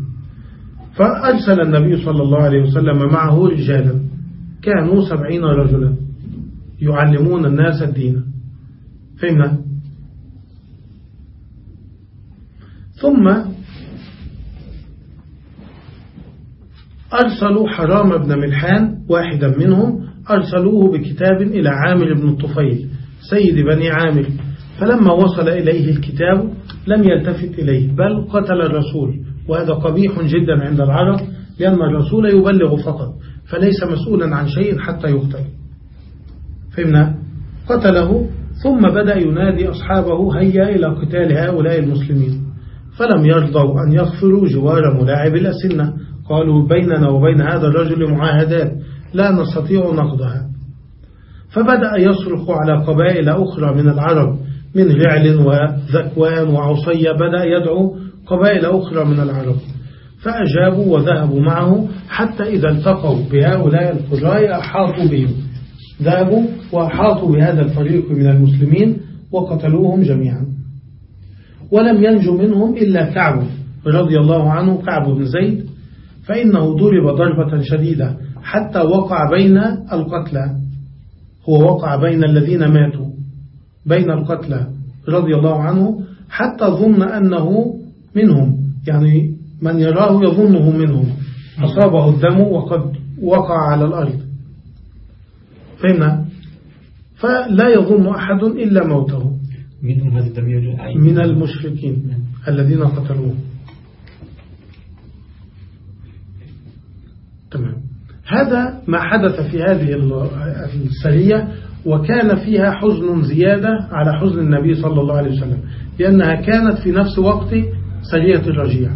فأرسل النبي صلى الله عليه وسلم معه رجالا كانوا سبعين رجلا يعلمون الناس الدين. فهمنا؟ ثم أرسلوا حرام بن ملحان واحدا منهم أرسلوه بكتاب إلى عامر بن الطفيل سيد بني عامر. فلما وصل إليه الكتاب لم يلتفت إليه بل قتل الرسول. وهذا قبيح جدا عند العرب لأن الرسول يبلغ فقط فليس مسؤولا عن شيء حتى يقتل. فهمنا؟ قتله ثم بدأ ينادي أصحابه هيا إلى قتال هؤلاء المسلمين. فلم يرضوا أن يغفروا جوار ملاعب الأسنة. قالوا بيننا وبين هذا الرجل معاهدات لا نستطيع نقضها. فبدأ يصرخ على قبائل أخرى من العرب من رعل وذكوان وعصية بدأ يدعو قبائل أخرى من العرب. فأجابوا وذهبوا معه حتى إذا التقوا بهؤلاء القراء أحاطوا بهم. ذهبوا وأحاطوا بهذا الفريق من المسلمين وقتلوهم جميعا. ولم ينجو منهم إلا كعب رضي الله عنه كعب بن زيد. فإنه ضرب ضربة شديدة حتى وقع بين القتلى. هو وقع بين الذين ماتوا بين القتلى رضي الله عنه حتى ظن أنه منهم. يعني من يراه يظنه منهم. أصابه الدم وقد وقع على الأرض. فهمنا؟ فلا يظن أحد إلا موته. من المشركين الذين قتلوه. تمام. هذا ما حدث في هذه السرية وكان فيها حزن زيادة على حزن النبي صلى الله عليه وسلم لأنها كانت في نفس وقت سرية الرجيع.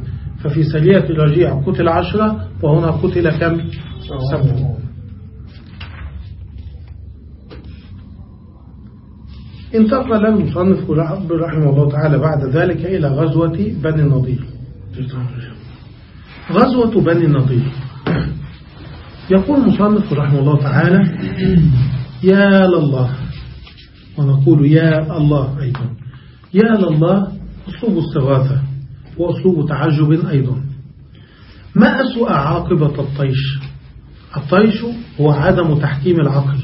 ففي سرية الرجيع قتل عشرة وهنا قتل كم؟ سبعة. انتقل المصنف رحمه الله تعالى بعد ذلك إلى غزوة بني النضير. غزوة بني النضير. يقول المصنف رحمه الله تعالى يا لله ونقول يا الله أيضا. يا لله أسلوب استغاثة وأسلوب تعجب أيضا. ما أسوأ عاقبة الطيش؟ الطيش هو عدم تحكيم العقل.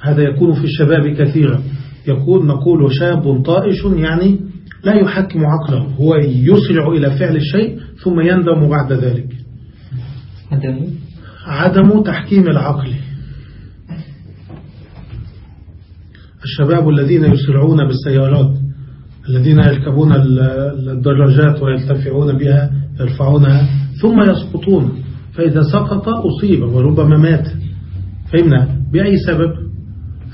هذا يكون في الشباب كثيرا. يقول نقول شاب طائش يعني لا يحكم عقله. هو يسرع إلى فعل الشيء ثم يندم بعد ذلك. عدم؟ عدم تحكيم العقل. الشباب الذين يسرعون بالسيارات الذين يركبون الدراجات ويلتفعون بها يرفعونها ثم يسقطون. فإذا سقط أصيب وربما مات. فهمنا؟ بأي سبب؟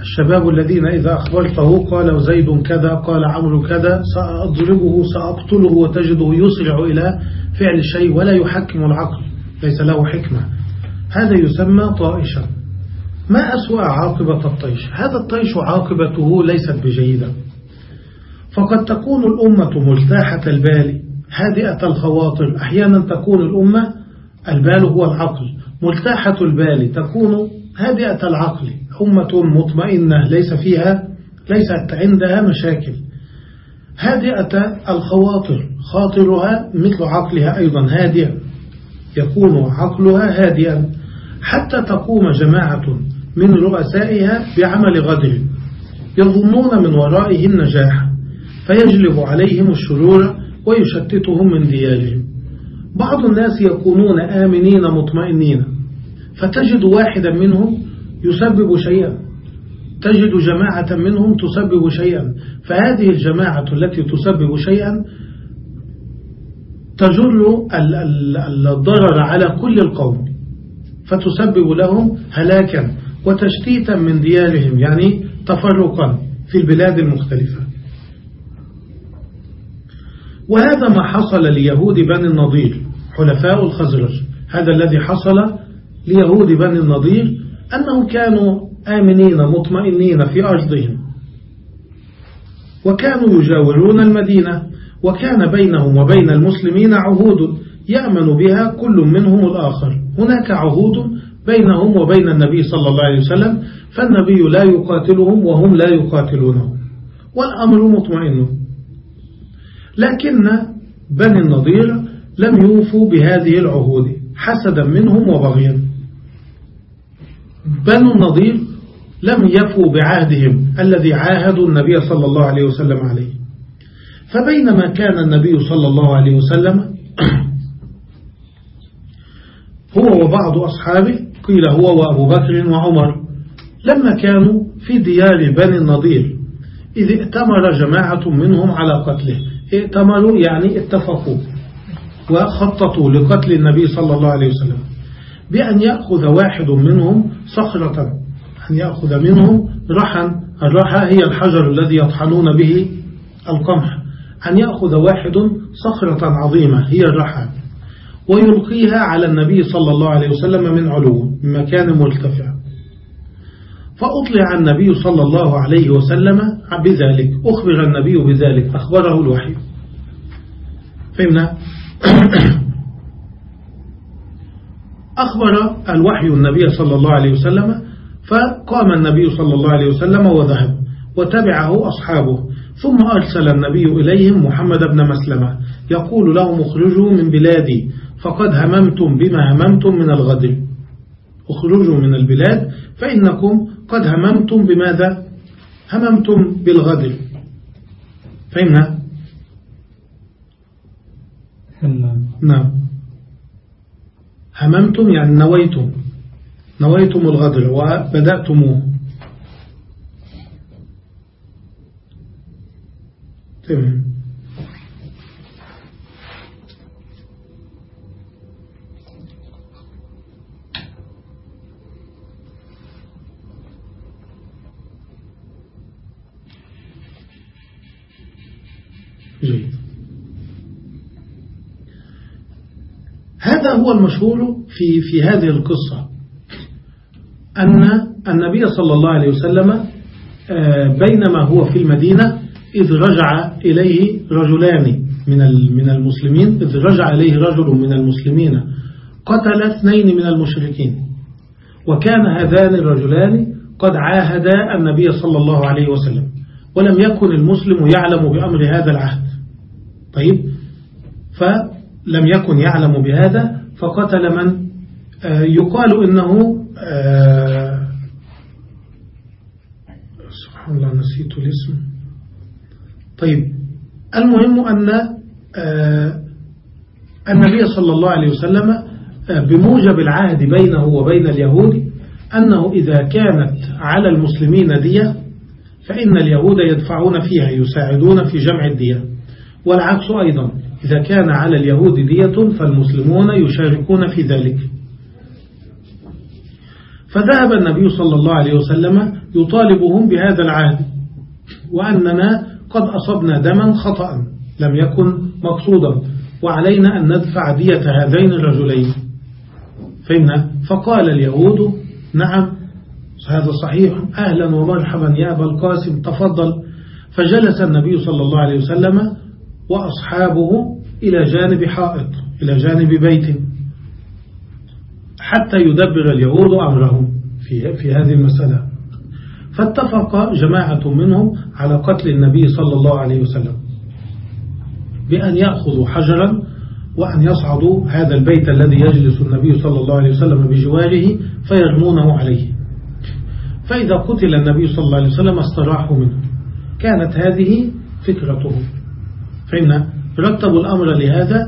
الشباب الذين إذا أخبرته قال زيد كذا قال عمرو كذا سأضربه سأقتله وتجده يسرع إلى فعل الشيء ولا يحكم العقل ليس له حكمة. هذا يسمى طائشا ما أسوأ عاقبة الطيش؟ هذا الطيش عاقبته ليست بجيدة. فقد تكون الأمة مرتاحة البال هادئة الخواطر. أحيانا تكون الأمة البال هو العقل. مرتاحة البال تكون هادئة العقل. أمة مطمئنة ليس فيها ليست عندها مشاكل. هادئة الخواطر خاطرها مثل عقلها أيضا هادئا يكون عقلها هادئا. حتى تقوم جماعة من رؤسائها بعمل غدر. يظنون من ورائه النجاح. فيجلب عليهم الشرور ويشتتهم من ديارهم بعض الناس يكونون آمنين مطمئنين. فتجد واحدا منهم يسبب شيئا. تجد جماعة منهم تسبب شيئا. فهذه الجماعة التي تسبب شيئا تجر الضرر على كل القوم. فتسبب لهم هلاكا وتشتيتا من ديارهم يعني تفرقا في البلاد المختلفة. وهذا ما حصل ليهود بني النضير حلفاء الخزرج. هذا الذي حصل ليهود بني النضير أنهم كانوا آمنين مطمئنين في أرضهم. وكانوا يجاورون المدينة وكان بينهم وبين المسلمين عهود يأمن بها كل منهم الآخر. هناك عهود بينهم وبين النبي صلى الله عليه وسلم فالنبي لا يقاتلهم وهم لا يقاتلونه والأمر مطمئن. لكن بني النضير لم يوفوا بهذه العهود حسدا منهم وبغيا. بنو النضير لم يفوا بعهدهم الذي عاهدوا النبي صلى الله عليه وسلم عليه. فبينما كان النبي صلى الله عليه وسلم [CLEARS THROAT] هو وبعض أصحابه قيل هو وأبو بكر وعمر لما كانوا في ديار بني النضير إذ ائتمر جماعة منهم على قتله. ائتمروا يعني اتفقوا وخططوا لقتل النبي صلى الله عليه وسلم بأن يأخذ واحد منهم صخرة أن يأخذ منهم رحا. الرحى هي الحجر الذي يطحنون به القمح. أن يأخذ واحد صخرة عظيمة هي الرحى ويلقيها على النبي صلى الله عليه وسلم من علو من مكان مرتفع فأطلع النبي صلى الله عليه وسلم بذلك أخبر النبي بذلك أخبره الوحي. فهمنا؟ [COUGHS] أخبر الوحي النبي صلى الله عليه وسلم فقام النبي صلى الله عليه وسلم وذهب وتبعه أصحابه ثم أرسل النبي إليهم محمد بن مسلمة يقول لهم اخرجوا من بلادي فقد هممتم بما هممتم من الغدر. اخرجوا من البلاد فإنكم قد هممتم بماذا؟ هممتم بالغدر. فهمنا؟ نعم. هممتم يعني نويتم. نويتم الغدر وبدأتموه تمام جيد هذا هو المشهور في في هذه القصة أن النبي صلى الله عليه وسلم آه، بينما هو في المدينة إذ رجع إليه رجلان من من المسلمين إذ رجع إليه رجل من المسلمين قتل اثنين من المشركين. وكان هذان الرجلان قد عاهدا النبي صلى الله عليه وسلم ولم يكن المسلم يعلم بأمر هذا العهد. طيب فلم يكن يعلم بهذا فقتل من؟ آه، يقال إنه آه، سبحان الله نسيت الاسم. طيب المهم أن آه، النبي صلى الله عليه وسلم بموجب العهد بينه وبين اليهود أنه إذا كانت على المسلمين دية فإن اليهود يدفعون فيها يساعدون في جمع الدية. والعكس أيضا. إذا كان على اليهود دية فالمسلمون يشاركون في ذلك. فذهب النبي صلى الله عليه وسلم يطالبهم بهذا العهد وأننا قد أصبنا دما خطأ لم يكن مقصودا وعلينا أن ندفع دية هذين الرجلين. فإن فقال اليهود نعم هذا صحيح أهلا ومرحبا يا أبا القاسم تفضل. فجلس النبي صلى الله عليه وسلم وأصحابه إلى جانب حائط إلى جانب بيت. حتى يدبر اليهود أمرهم في, في هذه المسألة. فاتفق جماعة منهم على قتل النبي صلى الله عليه وسلم. بأن يأخذوا حجرا وأن يصعدوا هذا البيت الذي يجلس النبي صلى الله عليه وسلم بجواره فيرمونه عليه. فإذا قتل النبي صلى الله عليه وسلم استراحوا منه. كانت هذه فكرته فإن رتبوا الأمر لهذا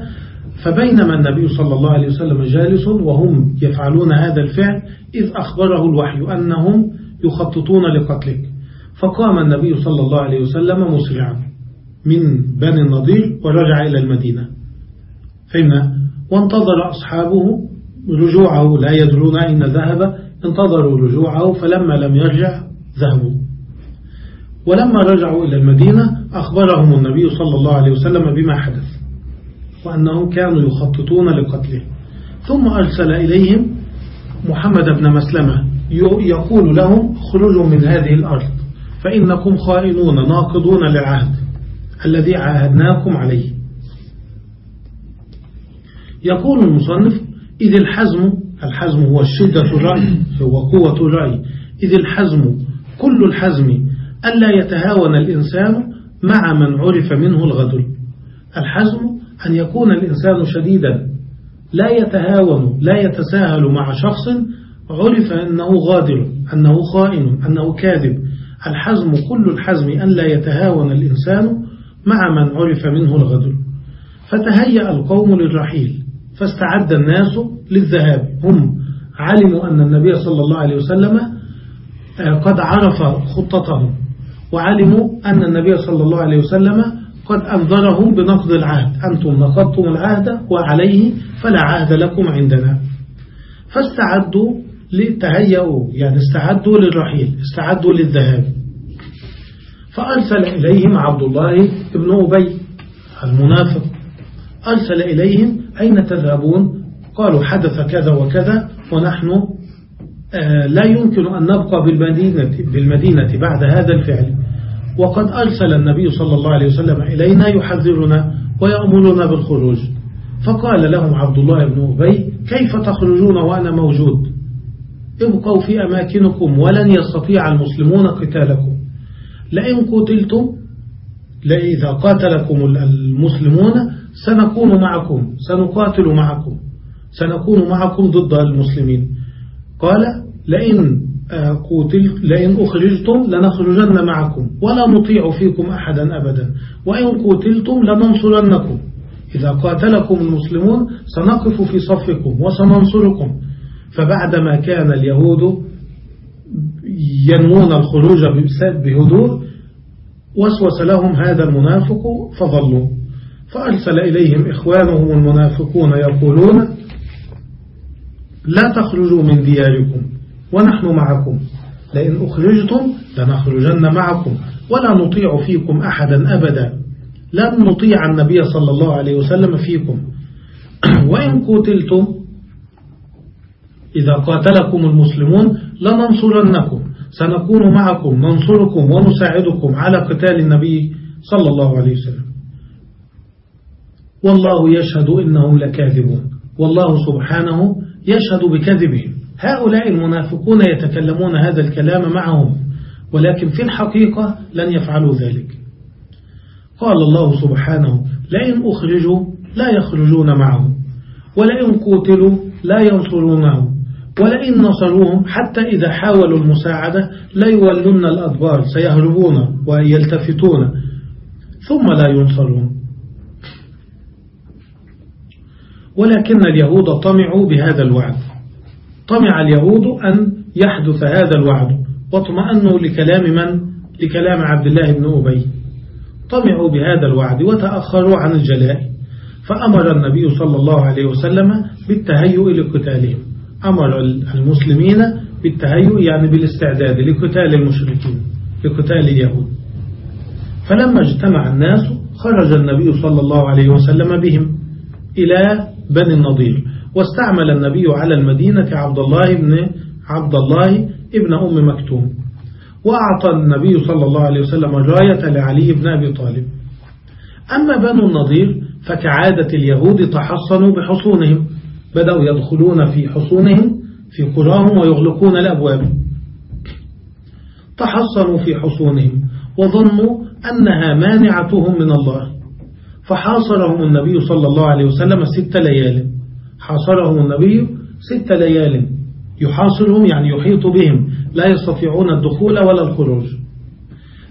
فبينما النبي صلى الله عليه وسلم جالس وهم يفعلون هذا الفعل إذ أخبره الوحي أنهم يخططون لقتلك. فقام النبي صلى الله عليه وسلم مسرعا من بني النضير ورجع إلى المدينة. فهمنا وانتظر أصحابه رجوعه لا يدرون أين ذهب انتظروا رجوعه فلما لم يرجع ذهبوا. ولما رجعوا إلى المدينة أخبرهم النبي صلى الله عليه وسلم بما حدث وأنهم كانوا يخططون لقتله. ثم أرسل إليهم محمد بن مسلمة يقول لهم خرجوا من هذه الأرض فإنكم خائنون ناقضون للعهد الذي عاهدناكم عليه. يقول المصنف إذ الحزم الحزم هو الشدة الرأي هو قوة الرأي. إذ الحزم كل الحزم ألا يتهاون الإنسان مع من عرف منه الغدر. الحزم أن يكون الإنسان شديدا. لا يتهاون لا يتساهل مع شخص عرف أنه غادر أنه خائن أنه كاذب. الحزم كل الحزم أن لا يتهاون الإنسان مع من عرف منه الغدر. فتهيأ القوم للرحيل فاستعد الناس للذهاب. هم علموا أن النبي صلى الله عليه وسلم آه، قد عرف خطتهم. وعلموا أن النبي صلى الله عليه وسلم قد أنذرهم بنقض العهد. أنتم نقضتم العهد وعليه فلا عهد لكم عندنا. فاستعدوا لتهيئوا يعني استعدوا للرحيل استعدوا للذهاب. فأرسل إليهم عبد الله بن أبي المنافق. أرسل إليهم أين تذهبون؟ قالوا حدث كذا وكذا ونحن آه، لا يمكن أن نبقى بالمدينة, بالمدينة بعد هذا الفعل. وقد أرسل النبي صلى الله عليه وسلم إلينا يحذرنا ويأمرنا بالخروج. فقال لهم عبد الله بن أبي كيف تخرجون وأنا موجود؟ ابقوا في أماكنكم ولن يستطيع المسلمون قتالكم. لئن قتلتم لإذا قاتلكم المسلمون سنكون معكم سنقاتل معكم سنكون معكم ضد المسلمين. قال لئن قتل لئن أخرجتم لنخرجن معكم ولا نطيع فيكم أحدا أبدا. وإن قتلتم لننصرنكم. إذا قاتلكم المسلمون سنقف في صفكم وسننصركم. فبعدما كان اليهود ينمون الخروج بهدوء وسوس لهم هذا المنافق فظلوا. فأرسل إليهم إخوانهم المنافقون يقولون لا تخرجوا من دياركم. ونحن معكم. لئن أخرجتم لنخرجن معكم. ولا نطيع فيكم أحدا أبدا. لن نطيع النبي صلى الله عليه وسلم فيكم. [CLEARS THROAT] وإن قتلتم إذا قاتلكم المسلمون لننصرنكم. سنكون معكم ننصركم ونساعدكم على قتال النبي صلى الله عليه وسلم. والله يشهد إنهم لكاذبون. والله سبحانه يشهد بكذبهم. هؤلاء المنافقون يتكلمون هذا الكلام معهم ولكن في الحقيقة لن يفعلوا ذلك. قال الله سبحانه لئن أخرجوا لا يخرجون معهم ولئن قتلوا لا ينصرونهم ولئن نصروهم حتى إذا حاولوا المساعدة لا يولون الأدبار سيهربون ويلتفتون ثم لا ينصرون. ولكن اليهود طمعوا بهذا الوعد. طمع اليهود أن يحدث هذا الوعد واطمأنوا لكلام من؟ لكلام عبد الله بن أبي. طمعوا بهذا الوعد وتأخروا عن الجلاء. فأمر النبي صلى الله عليه وسلم بالتهيؤ لقتالهم. أمر المسلمين بالتهيؤ يعني بالاستعداد لقتال المشركين لقتال اليهود. فلما اجتمع الناس خرج النبي صلى الله عليه وسلم بهم إلى بني النضير. واستعمل النبي على المدينة عبد الله بن عبد الله ابن أم مكتوم. وأعطى النبي صلى الله عليه وسلم الراية لعلي بن أبي طالب. أما بنو النضير فكعادة اليهود تحصنوا بحصونهم. بدأوا يدخلون في حصونهم في قراهم ويغلقون الأبواب. تحصنوا في حصونهم وظنوا أنها مانعتهم من الله. فحاصرهم النبي صلى الله عليه وسلم ست ليال. حاصرهم النبي ست ليال. يحاصرهم يعني يحيط بهم. لا يستطيعون الدخول ولا الخروج.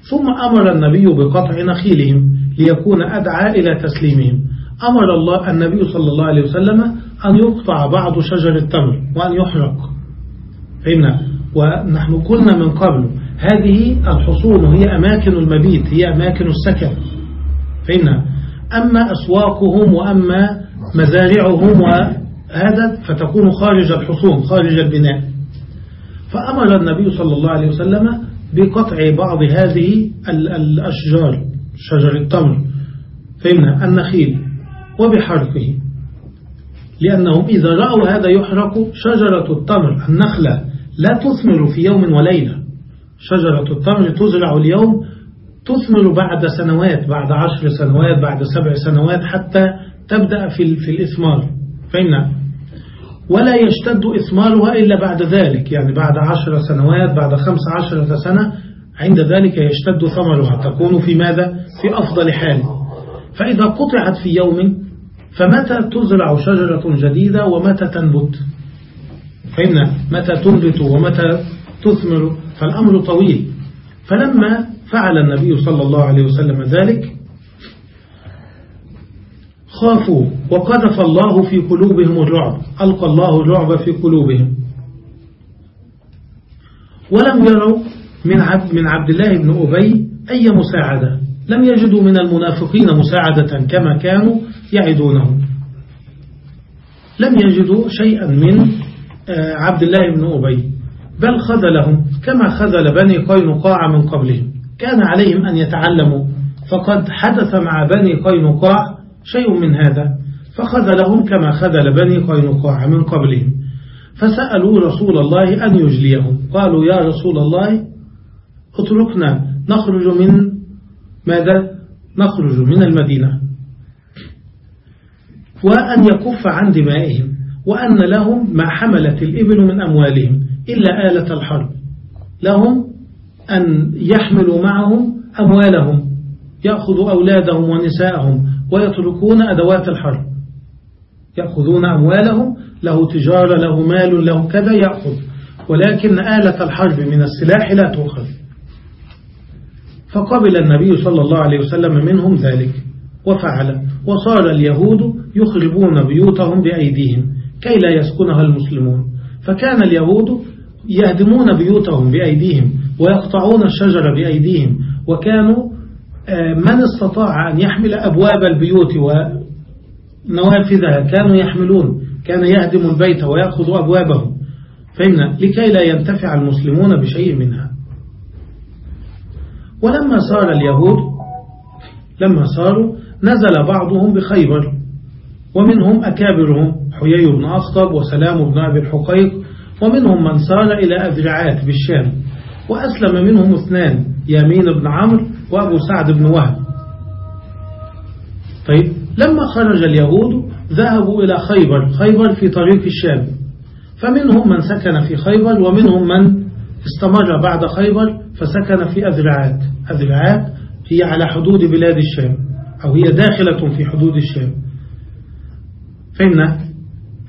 ثم أمر النبي بقطع نخيلهم ليكون أدعى إلى تسليمهم. أمر الله النبي صلى الله عليه وسلم أن يقطع بعض شجر التمر وأن يحرق. فهمنا؟ ونحن قلنا من قبل. هذه الحصون هي أماكن المبيت هي أماكن السكن. فهمنا؟ أما أسواقهم وأما مزارعهم وهذا فتكون خارج الحصون خارج البناء. فأمر النبي صلى الله عليه وسلم بقطع بعض هذه الأشجار شجر التمر فهمنا؟ النخيل وبحرقه لأنهم إذا رأوا هذا يحرق شجرة التمر النخلة لا تثمر في يوم وليلة شجرة التمر تزرع اليوم تثمر بعد سنوات بعد عشر سنوات بعد سبع سنوات حتى تبدأ في, في الإثمار. فهمنا ولا يشتد إثمارها إلا بعد ذلك. يعني بعد عشر سنوات بعد خمس عشرة سنة عند ذلك يشتد ثمرها. تكون في ماذا؟ في أفضل حال. فإذا قطعت في يوم فمتى تزرع شجرة جديدة ومتى تنبت؟ فهمنا متى تنبت ومتى تثمر؟ فالأمر طويل. فلما فعل النبي صلى الله عليه وسلم ذلك خافوا وقذف الله في قلوبهم الرعب ألقى الله الرعب في قلوبهم. ولم يروا من عبد, من عبد الله بن أبي أي مساعدة لم يجدوا من المنافقين مساعدة كما كانوا يعدونه. لم يجدوا شيئا من آه، عبد الله بن أبي بل خذلهم كما خذل بني قينقاع من قبلهم. كان عليهم أن يتعلموا. فقد حدث مع بني قينقاع شيء من هذا فخذلهم كما خذل بني قينقاع من قبلهم. فسألوا رسول الله أن يجليهم. قالوا يا رسول الله اتركنا نخرج من ماذا؟ نخرج من المدينة. وأن يكف عن دمائهم وأن لهم ما حملت الإبل من أموالهم إلا آلة الحرب. لهم أن يحملوا معهم أموالهم يأخذوا أولادهم ونساءهم ويتركون أدوات الحرب يأخذون أموالهم له تجارة له مال له كذا يأخذ. ولكن آلة الحرب من السلاح لا تؤخذ. فقبل النبي صلى الله عليه وسلم منهم ذلك وفعل. وصار اليهود يخربون بيوتهم بأيديهم كي لا يسكنها المسلمون. فكان اليهود يهدمون بيوتهم بأيديهم ويقطعون الشجر بأيديهم وكانوا آه، من استطاع أن يحمل أبواب البيوت ونوافذها؟ كانوا يحملون كان يهدم البيت ويأخذ أبوابه فهمنا لكي لا ينتفع المسلمون بشيء منها. ولما صار اليهود لما صاروا نزل بعضهم بخيبر ومنهم أكابرهم حيي بن أخطب وسلام بن أبي الحقيق ومنهم من صار إلى أذرعات بالشام وأسلم منهم اثنان يمين بن عمرو وأبو سعد بن وهب. طيب لما خرج اليهود ذهبوا إلى خيبر خيبر في طريق الشام. فمنهم من سكن في خيبر ومنهم من استمر بعد خيبر فسكن في أذرعات أذرعات هي على حدود بلاد الشام أو هي داخلة في حدود الشام. فهمنا؟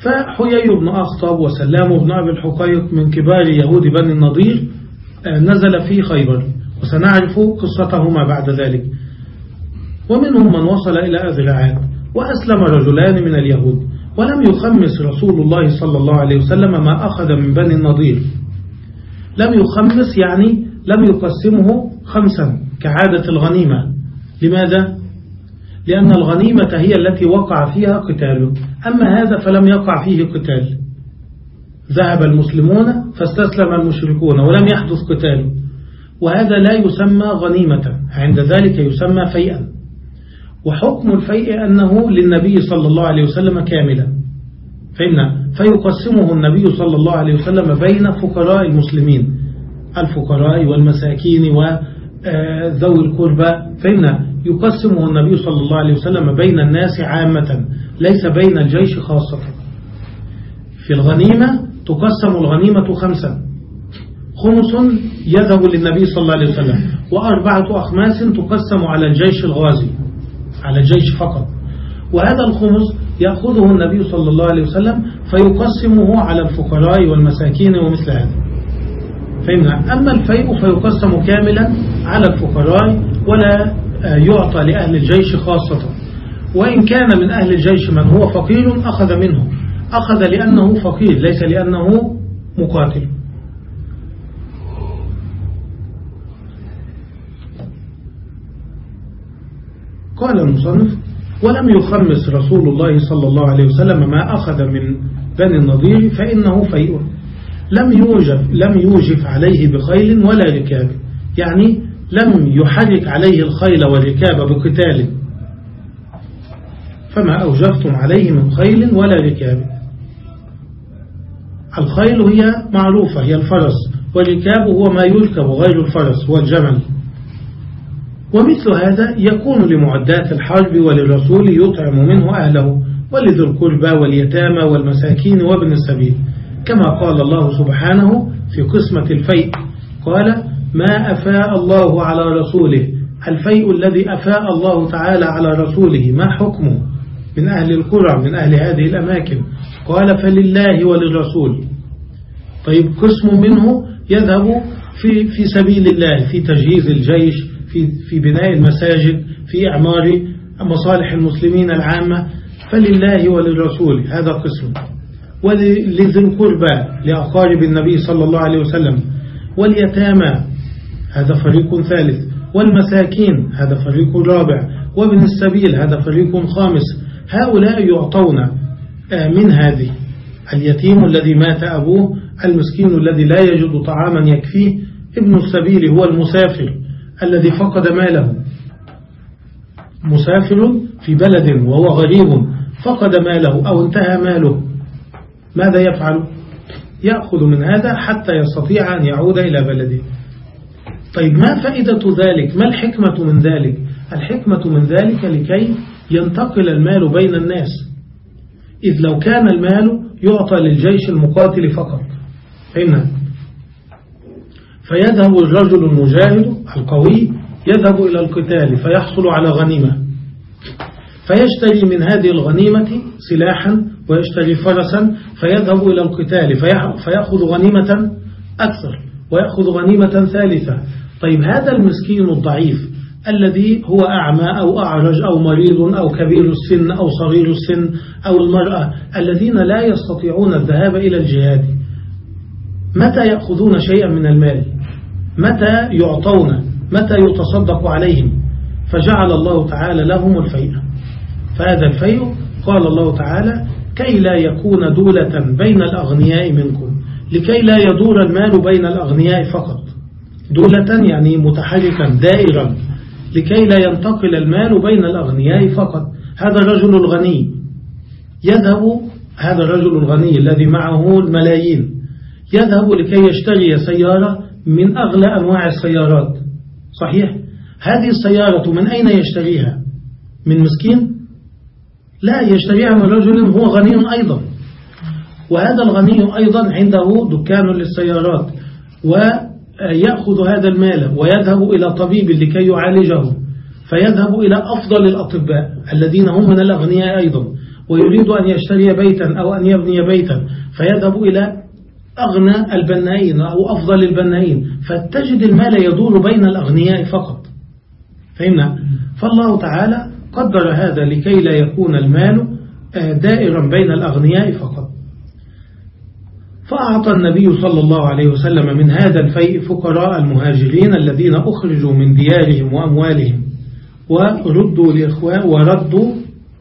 فحيي بن أخطب وسلام بن أبي الحقيق من كبار يهود بني النضير آه، نزل في خيبر وسنعرف قصتهما بعد ذلك. ومنهم من وصل إلى أذرعات وأسلم رجلان من اليهود ولم يخمس رسول الله صلى الله عليه وسلم ما أخذ من بني النضير. لم يخمس يعني لم يقسمه خمسا كعادة الغنيمة. لماذا؟ لأن الغنيمة هي التي وقع فيها قتال. أما هذا فلم يقع فيه قتال. ذهب المسلمون فاستسلم المشركون ولم يحدث قتال. وهذا لا يسمى غنيمة. عند ذلك يسمى فيئا. وحكم الفيء أنه للنبي صلى الله عليه وسلم كاملا فإن فيقسمه النبي صلى الله عليه وسلم بين فقراء المسلمين الفقراء والمساكين وذوي القربى. فإن يقسمه النبي صلى الله عليه وسلم بين الناس عامة ليس بين الجيش خاصة. في الغنيمة تقسم الغنيمة خمسا. خمس يذهب للنبي صلى الله عليه وسلم وأربعة أخماس تقسم على الجيش الغازي على الجيش فقط. وهذا الخمس يأخذه النبي صلى الله عليه وسلم فيقسمه على الفقراء والمساكين ومثل هذا. فهمنا؟ أما الفيء فيقسم كاملا على الفقراء ولا يعطى لأهل الجيش خاصة. وإن كان من أهل الجيش من هو فقير أخذ منه. أخذ لأنه فقير ليس لأنه مقاتل. قال المصنف ولم يخمس رسول الله صلى الله عليه وسلم ما أخذ من بني النضير فإنه فيء لم يوجف, لم يوجف عليه بخيل ولا ركاب. يعني لم يحرك عليه الخيل والركاب بقتال. فما أوجفتم عليه من خيل ولا ركاب. الخيل هي معروفة هي الفرس والركاب هو ما يركب غير الفرس والجمل. ومثل هذا يكون لمعدات الحرب وللرسول يطعم منه أهله ولذي القربى واليتامى والمساكين وابن السبيل. كما قال الله سبحانه في قسمة الفيء قال ما أفاء الله على رسوله. الفيء الذي أفاء الله تعالى على رسوله ما حكمه؟ من أهل القرى من أهل هذه الأماكن. قال فلله وللرسول. طيب قسم منه يذهب في, في سبيل الله في تجهيز الجيش في, في بناء المساجد في إعمار مصالح المسلمين العامة. فلله وللرسول هذا قسم. ولذي القربى لأقارب النبي صلى الله عليه وسلم. واليتامى هذا فريق ثالث. والمساكين هذا فريق رابع. وابن السبيل هذا فريق خامس. هؤلاء يعطون آه، من هذه اليتيم الذي مات أبوه المسكين الذي لا يجد طعاما يكفيه ابن السبيل هو المسافر الذي فقد ماله. مسافر في بلد وهو غريب فقد ماله أو انتهى ماله. ماذا يفعل؟ يأخذ من هذا حتى يستطيع أن يعود إلى بلده. طيب ما فائدة ذلك؟ ما الحكمة من ذلك؟ الحكمة من ذلك لكي ينتقل المال بين الناس. إذ لو كان المال يعطى للجيش المقاتل فقط فإن فيذهب الرجل المجاهد القوي يذهب إلى القتال فيحصل على غنيمة. فيشتري من هذه الغنيمة سلاحا ويشتري فرسا فيذهب إلى القتال فيأخذ غنيمة أكثر ويأخذ غنيمة ثالثة. طيب هذا المسكين الضعيف الذي هو أعمى أو أعرج أو مريض أو كبير السن أو صغير السن أو المرأة الذين لا يستطيعون الذهاب إلى الجهاد متى يأخذون شيئا من المال؟ متى يعطون؟ متى يتصدق عليهم؟ فجعل الله تعالى لهم الفيء. فهذا الفيء قال الله تعالى كي لا يكون دولة بين الأغنياء منكم لكي لا يدور المال بين الأغنياء فقط. دولة يعني متحركا دائرا لكي لا ينتقل المال بين الأغنياء فقط. هذا الرجل الغني. يذهب هذا الرجل الغني الذي معه الملايين يذهب لكي يشتري سيارة من أغلى أنواع السيارات. صحيح؟ هذه السيارة من أين يشتريها؟ من مسكين؟ لا يشتريها من رجل هو غني أيضا. وهذا الغني أيضا عنده دكان للسيارات ويأخذ هذا المال ويذهب إلى طبيب لكي يعالجه فيذهب إلى أفضل الأطباء الذين هم من الأغنياء أيضا ويريد أن يشتري بيتا أو أن يبني بيتا فيذهب إلى أغنى البنائين أو أفضل البنائين فتجد المال يدور بين الأغنياء فقط. فهمنا؟ فالله تعالى قدر هذا لكي لا يكون المال آه، دائرا بين الأغنياء فقط. فأعطى النبي صلى الله عليه وسلم من هذا الفيء فقراء المهاجرين الذين أخرجوا من ديارهم وأموالهم وردوا لإخوان وردوا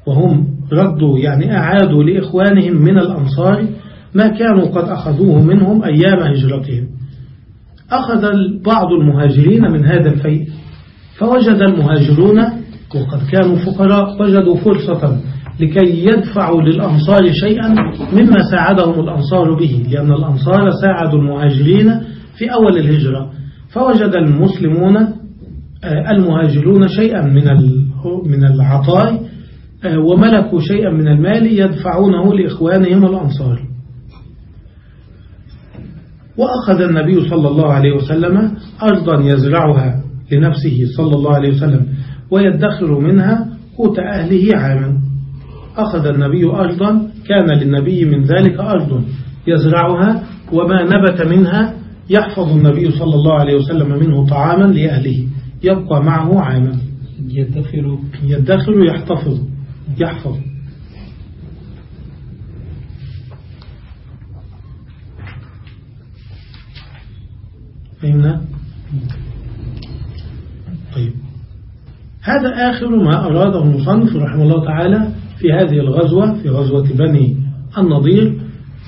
وهم ردوا يعني أعادوا لإخوانهم من الأنصار ما كانوا قد أخذوه منهم أيام هجرتهم. أخذ بعض المهاجرين من هذا الفيء فوجد المهاجرون وقد كانوا فقراء وجدوا فرصة لكي يدفعوا للأنصار شيئا مما ساعدهم الأنصار به لأن الأنصار ساعدوا المهاجرين في أول الهجرة. فوجد المسلمون آه، المهاجرون شيئا من من العطاء آه، وملكوا شيئا من المال يدفعونه لإخوانهم الأنصار. وأخذ النبي صلى الله عليه وسلم أرضا يزرعها لنفسه صلى الله عليه وسلم ويدخر منها قوت أهله عاما. أخذ النبي أرضا كان للنبي من ذلك أرض يزرعها وما نبت منها يحفظ النبي صلى الله عليه وسلم منه طعاما لأهله يبقى معه عاما. يدخر يدخر يحتفظ يحفظ. فهمنا؟ طيب. هذا آخر ما أراده المصنف رحمه الله تعالى في هذه الغزوة في غزوة بني النضير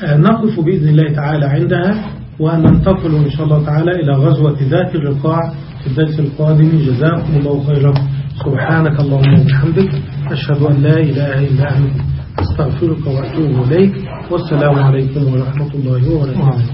آه، نقف بإذن الله تعالى عندها وننتقل إن شاء الله تعالى إلى غزوة ذات الرقاع في الدرس القادم. جزاكم الله خيرا. سبحانك اللهم وبحمدك أشهد أن لا إله إلا أنت أستغفرك وأتوب إليك. والسلام عليكم ورحمة الله وبركاته.